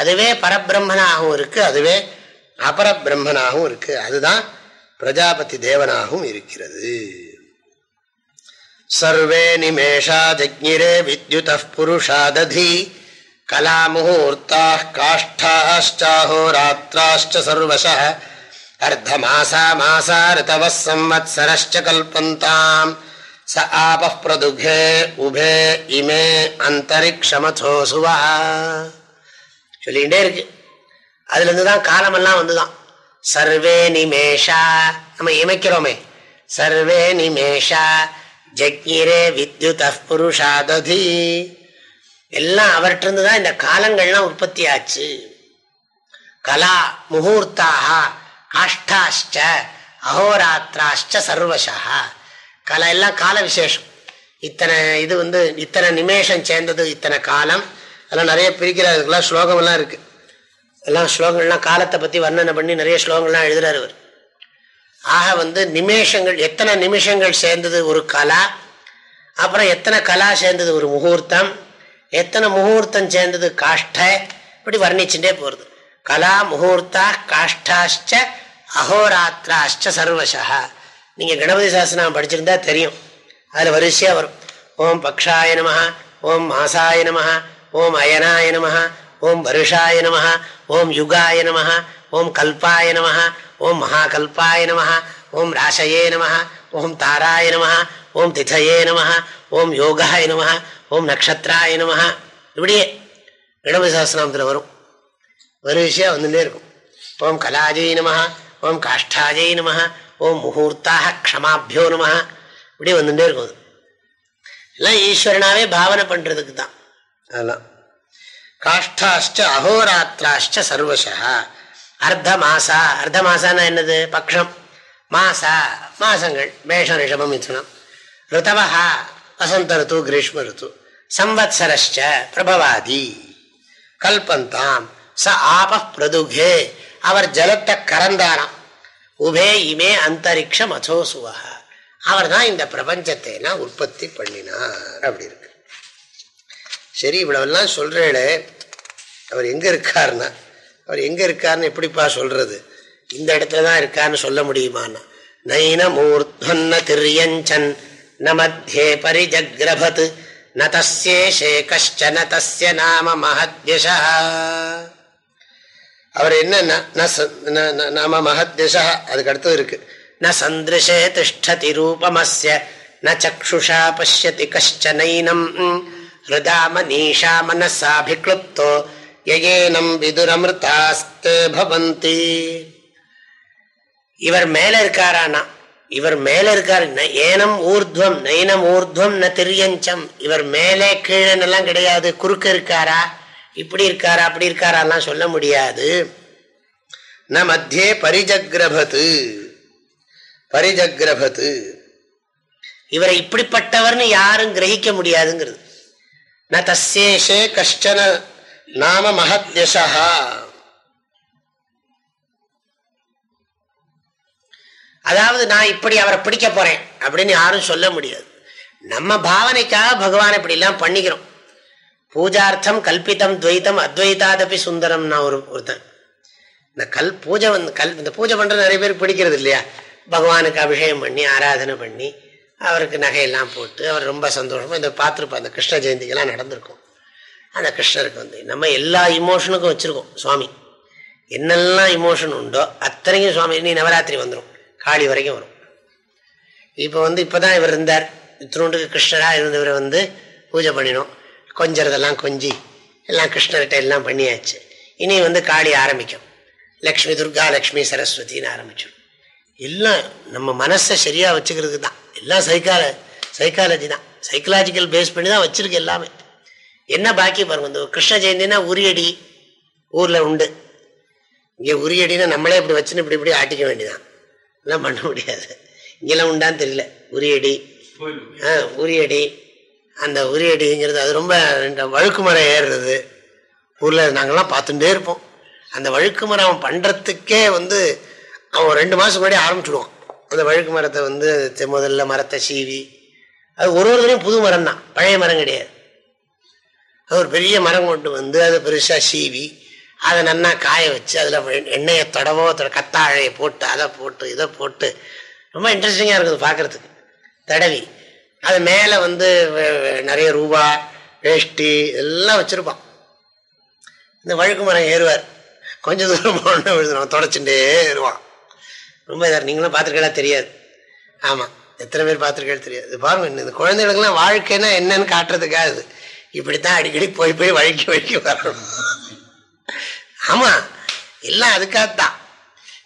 S1: அதுவே பரபிரம்மனாகவும் இருக்கு. அதுவே அபரபிரம்மனாகவும் இருக்கு. அதுதான் பிரஜாபதி தேவனாகவும் இருக்கிறது. சர்வே நிமேஷா ஜக்ஞிரே வித்யுத புருஷாததி. காஷ்டாச்சாஹோராத்திராச்ச சர்வச அர்த்தமாசா மாசா ரிதவ சம்வத்சரச்ச கல்பந்தாம் ச ஆப பிரதுகே உபே இமே அந்தரிக்ஷமதோ சுவா சொல்லிகிட்டே இருக்கு. அதுல இருந்து தான் காலமெல்லாம் வந்துதான். சர்வே நிமேஷா நம்ம இமைக்கிறோமே. சர்வே நிமேஷா ஜக்ஞிரே வித்யுத புருஷாததி. எல்லாம் அவர்கிட்ட தான் இந்த காலங்கள்லாம் உற்பத்தி ஆச்சு கலா முகூர்த்தாக காஷ்டாஷ்ட அகோராத்திராஷ்ட சர்வசா கலை எல்லாம் கால விசேஷம் இத்தனை இது வந்து இத்தனை நிமேஷம் சேர்ந்தது இத்தனை காலம். அதெல்லாம் நிறைய பிரிக்கிறதுக்கெல்லாம் ஸ்லோகமெல்லாம் இருக்கு. எல்லாம் ஸ்லோகங்கள்லாம் காலத்தை பற்றி வர்ணனை பண்ணி நிறைய ஸ்லோகங்கள்லாம் எழுதுறாரு அவர் ஆக வந்து நிமேஷங்கள் எத்தனை நிமிஷங்கள் சேர்ந்தது ஒரு கலா? அப்புறம் எத்தனை கலா சேர்ந்தது ஒரு முகூர்த்தம்? எத்தனை முகூர்த்தம் சேர்ந்தது காஷ்ட இப்படி வர்ணிச்சுட்டே போகிறது கலா முகூர்த்தா காஷ்டாச்ச அகோராத்திராச்ச சர்வசா நீங்கள் கணபதி சாஸ்திரம் படிச்சிருந்தா தெரியும் அதில் வரிசையாக வரும் ஓம் பக்ஷாய நம ஓம் மாசாய நம ஓம் அயனாய நம ஓம் வருஷாய நம ஓம் யுகாய நம ஓம் கல்பாய நம ஓம் மகாகல்பாய நம ஓம் ராசையே நம ஓம் தாராய நம ஓம் திதையே நம ஓம் யோகாய நம ஓம் நக்ஷத்ராய நமஹா. இப்படியே கணபதி சாஸ்திரநாமத்தில் வரும். ஒரு விஷயம் வந்துட்டே இருக்கும். ஓம் கலாஜய் நம ஓம் காஷ்டாஜய் நம ஓம் முகூர்த்தாக க்ஷமாபியோ நம இப்படியே வந்துட்டே இருக்கும் அது. எல்லாம் ஈஸ்வரனாவே பாவனை பண்ணுறதுக்கு தான். அதெல்லாம். காஷ்டாஷ்ட அகோராத்திராஷ்ட சர்வசா. அர்த்த மாசா அர்த்த மாசானா என்னது? பக்ஷம். மாசா. மாசங்கள். மேஷ ரிஷபம் மிதுனம். ருத்தவா வசந்த ரித்து கிரீஷ்ம ரித்து. சம்வத்சரஷ்ட பிரபவாதி. கல்பந்தாம் ச ஆப பிரதுகே அவர் ஜலத்தை கறந்தாராம் உபே இமே அந்தரிக்ஷ மதோசுவா அவர் தான் இந்த பிரபஞ்சத்தை எல்லாம் உற்பத்தி பண்ணினார் அப்படி இருக்கு. சரி இவ்வளவெல்லாம் சொல்றேளே அவர் எங்க இருக்காருன்னா? அவர் எங்க இருக்காருன்னு எப்படிப்பா சொல்றது? இந்த இடத்துல தான் இருக்காருன்னு சொல்ல முடியுமான்னா? நைன மூர்த்தன்ன திரியஞ்சன் ந மத்தியே பரிஜக்ரபத். ந தஸ்யேஷே கஷ்டன தஸ்ய நாம மகத்யஷா அவர் என்ன நாம மகத்யஷா? அதுக்கு அடுத்தது இருக்கு. ந சந்திருஷே திஷ்டதி ரூபமஸ்ய ந சக்ஷுஷா பசியதி கஷ்டனைனம் ஹிருதா மனீஷா மனசாபிக்ளுப்தோ யயேனம் விதுரமிருதாஸ்தே பவந்தி। இவர் மேல இருக்காரானா? இவர் மேல இருக்காரு. ஏனம் ஊர்துவம் நயனம் ஊர்துவம் ந திரியஞ்சம். இவர் மேலே கீழன்னெல்லாம் கிடையாது. குறுக்க இருக்காரா? இப்படி இருக்காரா? அப்படி இருக்காராலாம் சொல்ல முடியாது. ந மத்தியே பரிஜக்ரபத்து. பரிஜக்ரபத்து. இவரை இப்படிப்பட்டவர்னு யாரும் கிரகிக்க முடியாதுங்கிறது. ந தசேஷே கஷ்டன நாம மகத்யசா அதாவது நான் இப்படி அவரை பிடிக்க போறேன் அப்படின்னு யாரும் சொல்ல முடியாது. நம்ம பாவனைக்காக பகவான் இப்படி எல்லாம் பண்ணிக்கிறோம். பூஜார்த்தம் கல்பித்தம் துவைத்தம் அத்வைதாதபி சுந்தரம் நான் ஒரு ஒருத்தன். இந்த கல் பூஜை வந்து கல் இந்த பூஜை பண்ற நிறைய பேர் பிடிக்கிறது இல்லையா? பகவானுக்கு அபிஷேகம் பண்ணி ஆராதனை பண்ணி அவருக்கு நகையெல்லாம் போட்டு அவர் ரொம்ப சந்தோஷமா இந்த பார்த்துருப்போம் அந்த கிருஷ்ண ஜெயந்திக்கெல்லாம் நடந்திருக்கும். அந்த கிருஷ்ணருக்கு வந்து நம்ம எல்லா இமோஷனுக்கும் வச்சிருக்கோம் சுவாமி. என்னெல்லாம் இமோஷன் உண்டோ அத்தனைக்கும் சுவாமி நீ நவராத்திரி வந்துடும் காளி வரைக்கும் வரும். இப்போ வந்து இப்போதான் இவர் இருந்தார். இத்தினோண்டுக்கு கிருஷ்ணராக இருந்தவர் வந்து பூஜை பண்ணினோம். கொஞ்சறதெல்லாம் கொஞ்சி எல்லாம் கிருஷ்ணர்கிட்ட எல்லாம் பண்ணியாச்சு. இனி வந்து காளி ஆரம்பிக்கும். லக்ஷ்மி துர்கா லக்ஷ்மி சரஸ்வதினு ஆரம்பிச்சிடும். எல்லாம் நம்ம மனசை சரியாக வச்சுக்கிறதுக்கு தான் எல்லாம் சைக்கால சைக்காலஜி தான். சைக்கலாஜிக்கல் பேஸ் பண்ணி தான் வச்சிருக்கு எல்லாமே. என்ன பாக்கி பாருங்க இந்த கிருஷ்ண ஜெயந்தினா உரியடி ஊரில் உண்டு. இங்கே உரியடினா நம்மளே இப்படி வச்சுன்னு இப்படி இப்படி ஆட்டிக்க வேண்டியதான் எல்லாம் பண்ண முடியாது. இங்கெல்லாம் உண்டான்னு தெரியல. உரியடி ஆ உரியடி அந்த உரியடிங்கிறது அது ரொம்ப இந்த வழுக்கு மரம் ஏறுறது. ஊரில் நாங்கள்லாம் பார்த்துட்டே இருப்போம். அந்த வழுக்கு மரம் பண்ணுறதுக்கே வந்து அவன் ரெண்டு மாதம் முன்னாடி ஆரம்பிச்சுடுவான். அந்த வழுக்கு மரத்தை வந்து முதல்ல மரத்தை சீவி. அது ஒரு ஒரு தடையும் புது மரம் தான் பழைய மரம் கிடையாது. அது ஒரு பெரிய மரம் கொண்டு வந்து அதை பெருசாக சீவி அதை நல்லா காய வச்சு அதில் எண்ணெயை தொடவோ கத்தாழையை போட்டு அதை போட்டு இதை போட்டு ரொம்ப இன்ட்ரெஸ்டிங்காக இருக்குது பார்க்குறதுக்கு தடவி. அது மேலே வந்து நிறைய ரூபா வேஷ்டி எல்லாம் வச்சுருப்பான். இந்த வழுக்கு மரம் ஏறுவார். கொஞ்சம் தூரம் போன விழுதுருவான் தொடச்சுட்டே ஏறுவான். ரொம்ப இதாக நீங்களும் பார்த்துருக்கலாம் தெரியாது. ஆமாம் எத்தனை பேர் பார்த்துருக்கேன் தெரியாது. பாருங்க இந்த குழந்தைகளுக்கெல்லாம் வாழ்க்கைன்னா என்னன்னு காட்டுறதுக்காக இது? இப்படித்தான் அடிக்கடி போய் போய் வழுக்கி வழுக்கி வரணும். ஆமாம் எல்லாம் அதுக்காகத்தான்.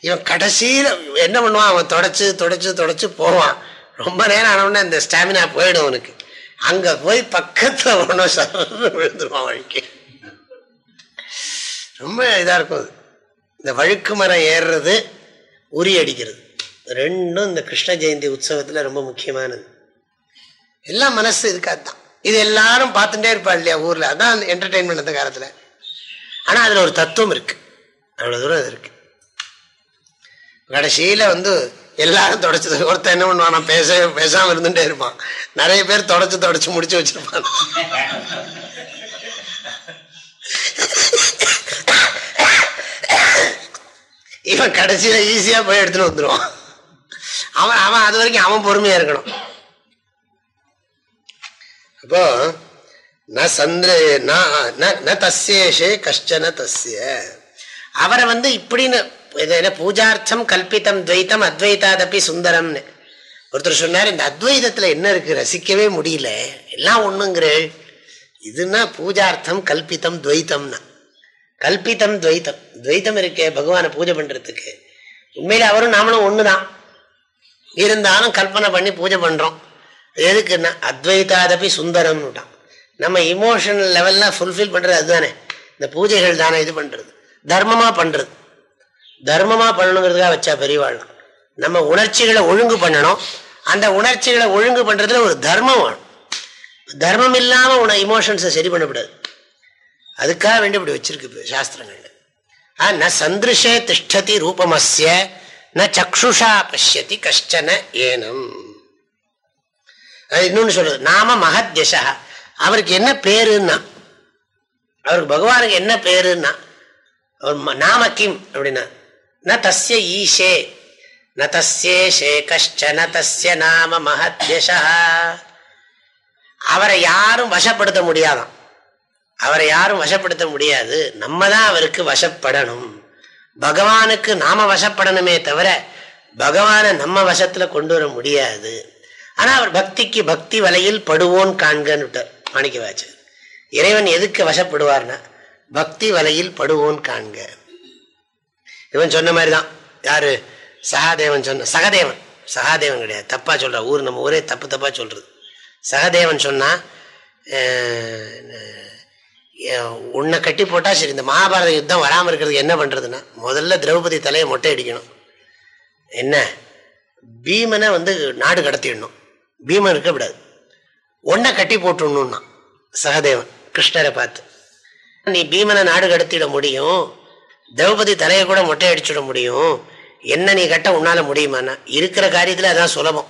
S1: இவன் கடைசியில் என்ன பண்ணுவான்? அவன் தொடச்சு தொடச்சு தொடச்சு போவான். ரொம்ப நேரம் ஆனவுடனே இந்த ஸ்டாமினா போயிடும் அவனுக்கு. அங்கே போய் பக்கத்தில் ஒன்றும் விழுந்துருவான் வழிக்கு. ரொம்ப இதாக இருக்கும் அது. இந்த வழுக்கு மரம் ஏறுறது உரி அடிக்கிறது. ரெண்டும் இந்த கிருஷ்ண ஜெயந்தி உற்சவத்தில் ரொம்ப முக்கியமானது. எல்லாம் மனசு இதுக்காகத்தான். இது எல்லாரும் பார்த்துட்டே இருப்பா இல்லையா ஊரில். அதான் என்டர்டெயின்மெண்ட் அந்த காலத்தில். ஆனால் அதில் ஒரு தத்துவம் இருக்கு. அவ்வளோ தூரம் அது இருக்கு. கடைசியில் வந்து எல்லாரும் தொடச்சு ஒருத்தர் என்ன பண்ணுவான் நான் பேச பேசாமல் இருந்துகிட்டே இருப்பான். நிறைய பேர் தொடச்சு தொடச்சு முடிச்சு வச்சிருப்பான் இவன் கடைசியில் ஈஸியாக போய் எடுத்துன்னு வந்துடுவான் அவன் அவன் அது வரைக்கும் அவன் பொறுமையாக இருக்கணும். அப்போ ந சந்திர ந தஸ்யேஷே கஷ்டன தஸ்ய. அவரை வந்து இப்படின்னு என்ன பூஜார்த்தம் கல்பித்தம் துவைத்தம் அத்வைதாதப்பி சுந்தரம்னு. ஒருத்தர் சொன்னார் இந்த அத்வைதத்துல என்ன இருக்கு? ரசிக்கவே முடியல. எல்லாம் ஒண்ணுங்கிறேள் இதுன்னா பூஜார்த்தம் கல்பித்தம் துவைத்தம்னா. கல்பித்தம் துவைத்தம். துவைத்தம் இருக்கே பகவானை பூஜை பண்றதுக்கு. உண்மையில அவரும் நாமளும் ஒண்ணுதான். இருந்தாலும் கல்பனை பண்ணி பூஜை பண்றோம். எதுக்குன்னா அத்வைதாதபி சுந்தரம்னுட்டான். நம்ம இமோஷனல் லெவல்லாம் ஃபுல்ஃபில் பண்றது அதுதானே. இந்த பூஜைகள் தானே இது பண்றது. தர்மமா பண்றது. தர்மமா பண்ணணுங்கிறதுக்காக வச்சா பெரியவாழ்லாம் நம்ம உணர்ச்சிகளை ஒழுங்கு பண்ணணும். அந்த உணர்ச்சிகளை ஒழுங்கு பண்றதுல ஒரு தர்மம் வேணும். தர்மம் இல்லாமல் உன இமோஷன்ஸை சரி பண்ணக்கூடாது. அதுக்காக வேண்டி இப்படி வச்சிருக்கு சாஸ்திரங்கள்ல. ந சந்திருஷே திஷ்டதி ரூபமஸ்ய ந சக்ஷுஷா பசியதி கஷ்டன ஏனம். இன்னொன்னு சொல்லுது நாம மகத்யசா அவருக்கு என்ன பேருன்னா? அவருக்கு பகவானுக்கு என்ன பேருன்னா? அவர் நாம கிம் அப்படின்னா ந தஸ்ய ஈஷே ந தஸ்யேஷே கஷ்டன தஸ்ய நாம மகத்யசா அவரை யாரும் வசப்படுத்த முடியாதான். அவரை யாரும் வசப்படுத்த முடியாது. நம்ம தான் அவருக்கு வசப்படணும். பகவானுக்கு நாம வசப்படணுமே தவிர பகவானை நம்ம வசத்துல கொண்டு வர முடியாது. ஆனா அவர் பக்திக்கு பக்தி வலையில் படுவோன் காண்கன்னு மாணிக்கவாச்சு இறைவன் எதுக்கு வசப்படுவார்னா பக்தி வலையில் படுவோன் காண்க. இவன் சொன்ன மாதிரிதான். யாரு? சகாதேவன் சொன்ன சகதேவன். சகாதேவன் கிடையாது. தப்பா சொல்ற. ஊர் நம்ம ஊரே தப்பு தப்பா சொல்றது. சகதேவன் சொன்னா உன்னை கட்டி போட்டா சரி இந்த மகாபாரத யுத்தம் வராமல் இருக்கிறதுக்கு என்ன பண்றதுன்னா முதல்ல திரௌபதி தலையை மொட்டை அடிக்கணும். என்ன? பீமனை வந்து நாடு கடத்திடணும். பீமன் இருக்கக்கூடாது ஒன்றை கட்டி போட்டுணும்னா சகதேவன் கிருஷ்ணரை பார்த்து. நீ பீமனை நாடு கடத்திட முடியும் திரௌபதி தலையை கூட மொட்டை அடிச்சுட முடியும் என்ன நீ கட்ட உன்னால முடியுமாண்ணா இருக்கிற காரியத்துல அதான் சுலபம்.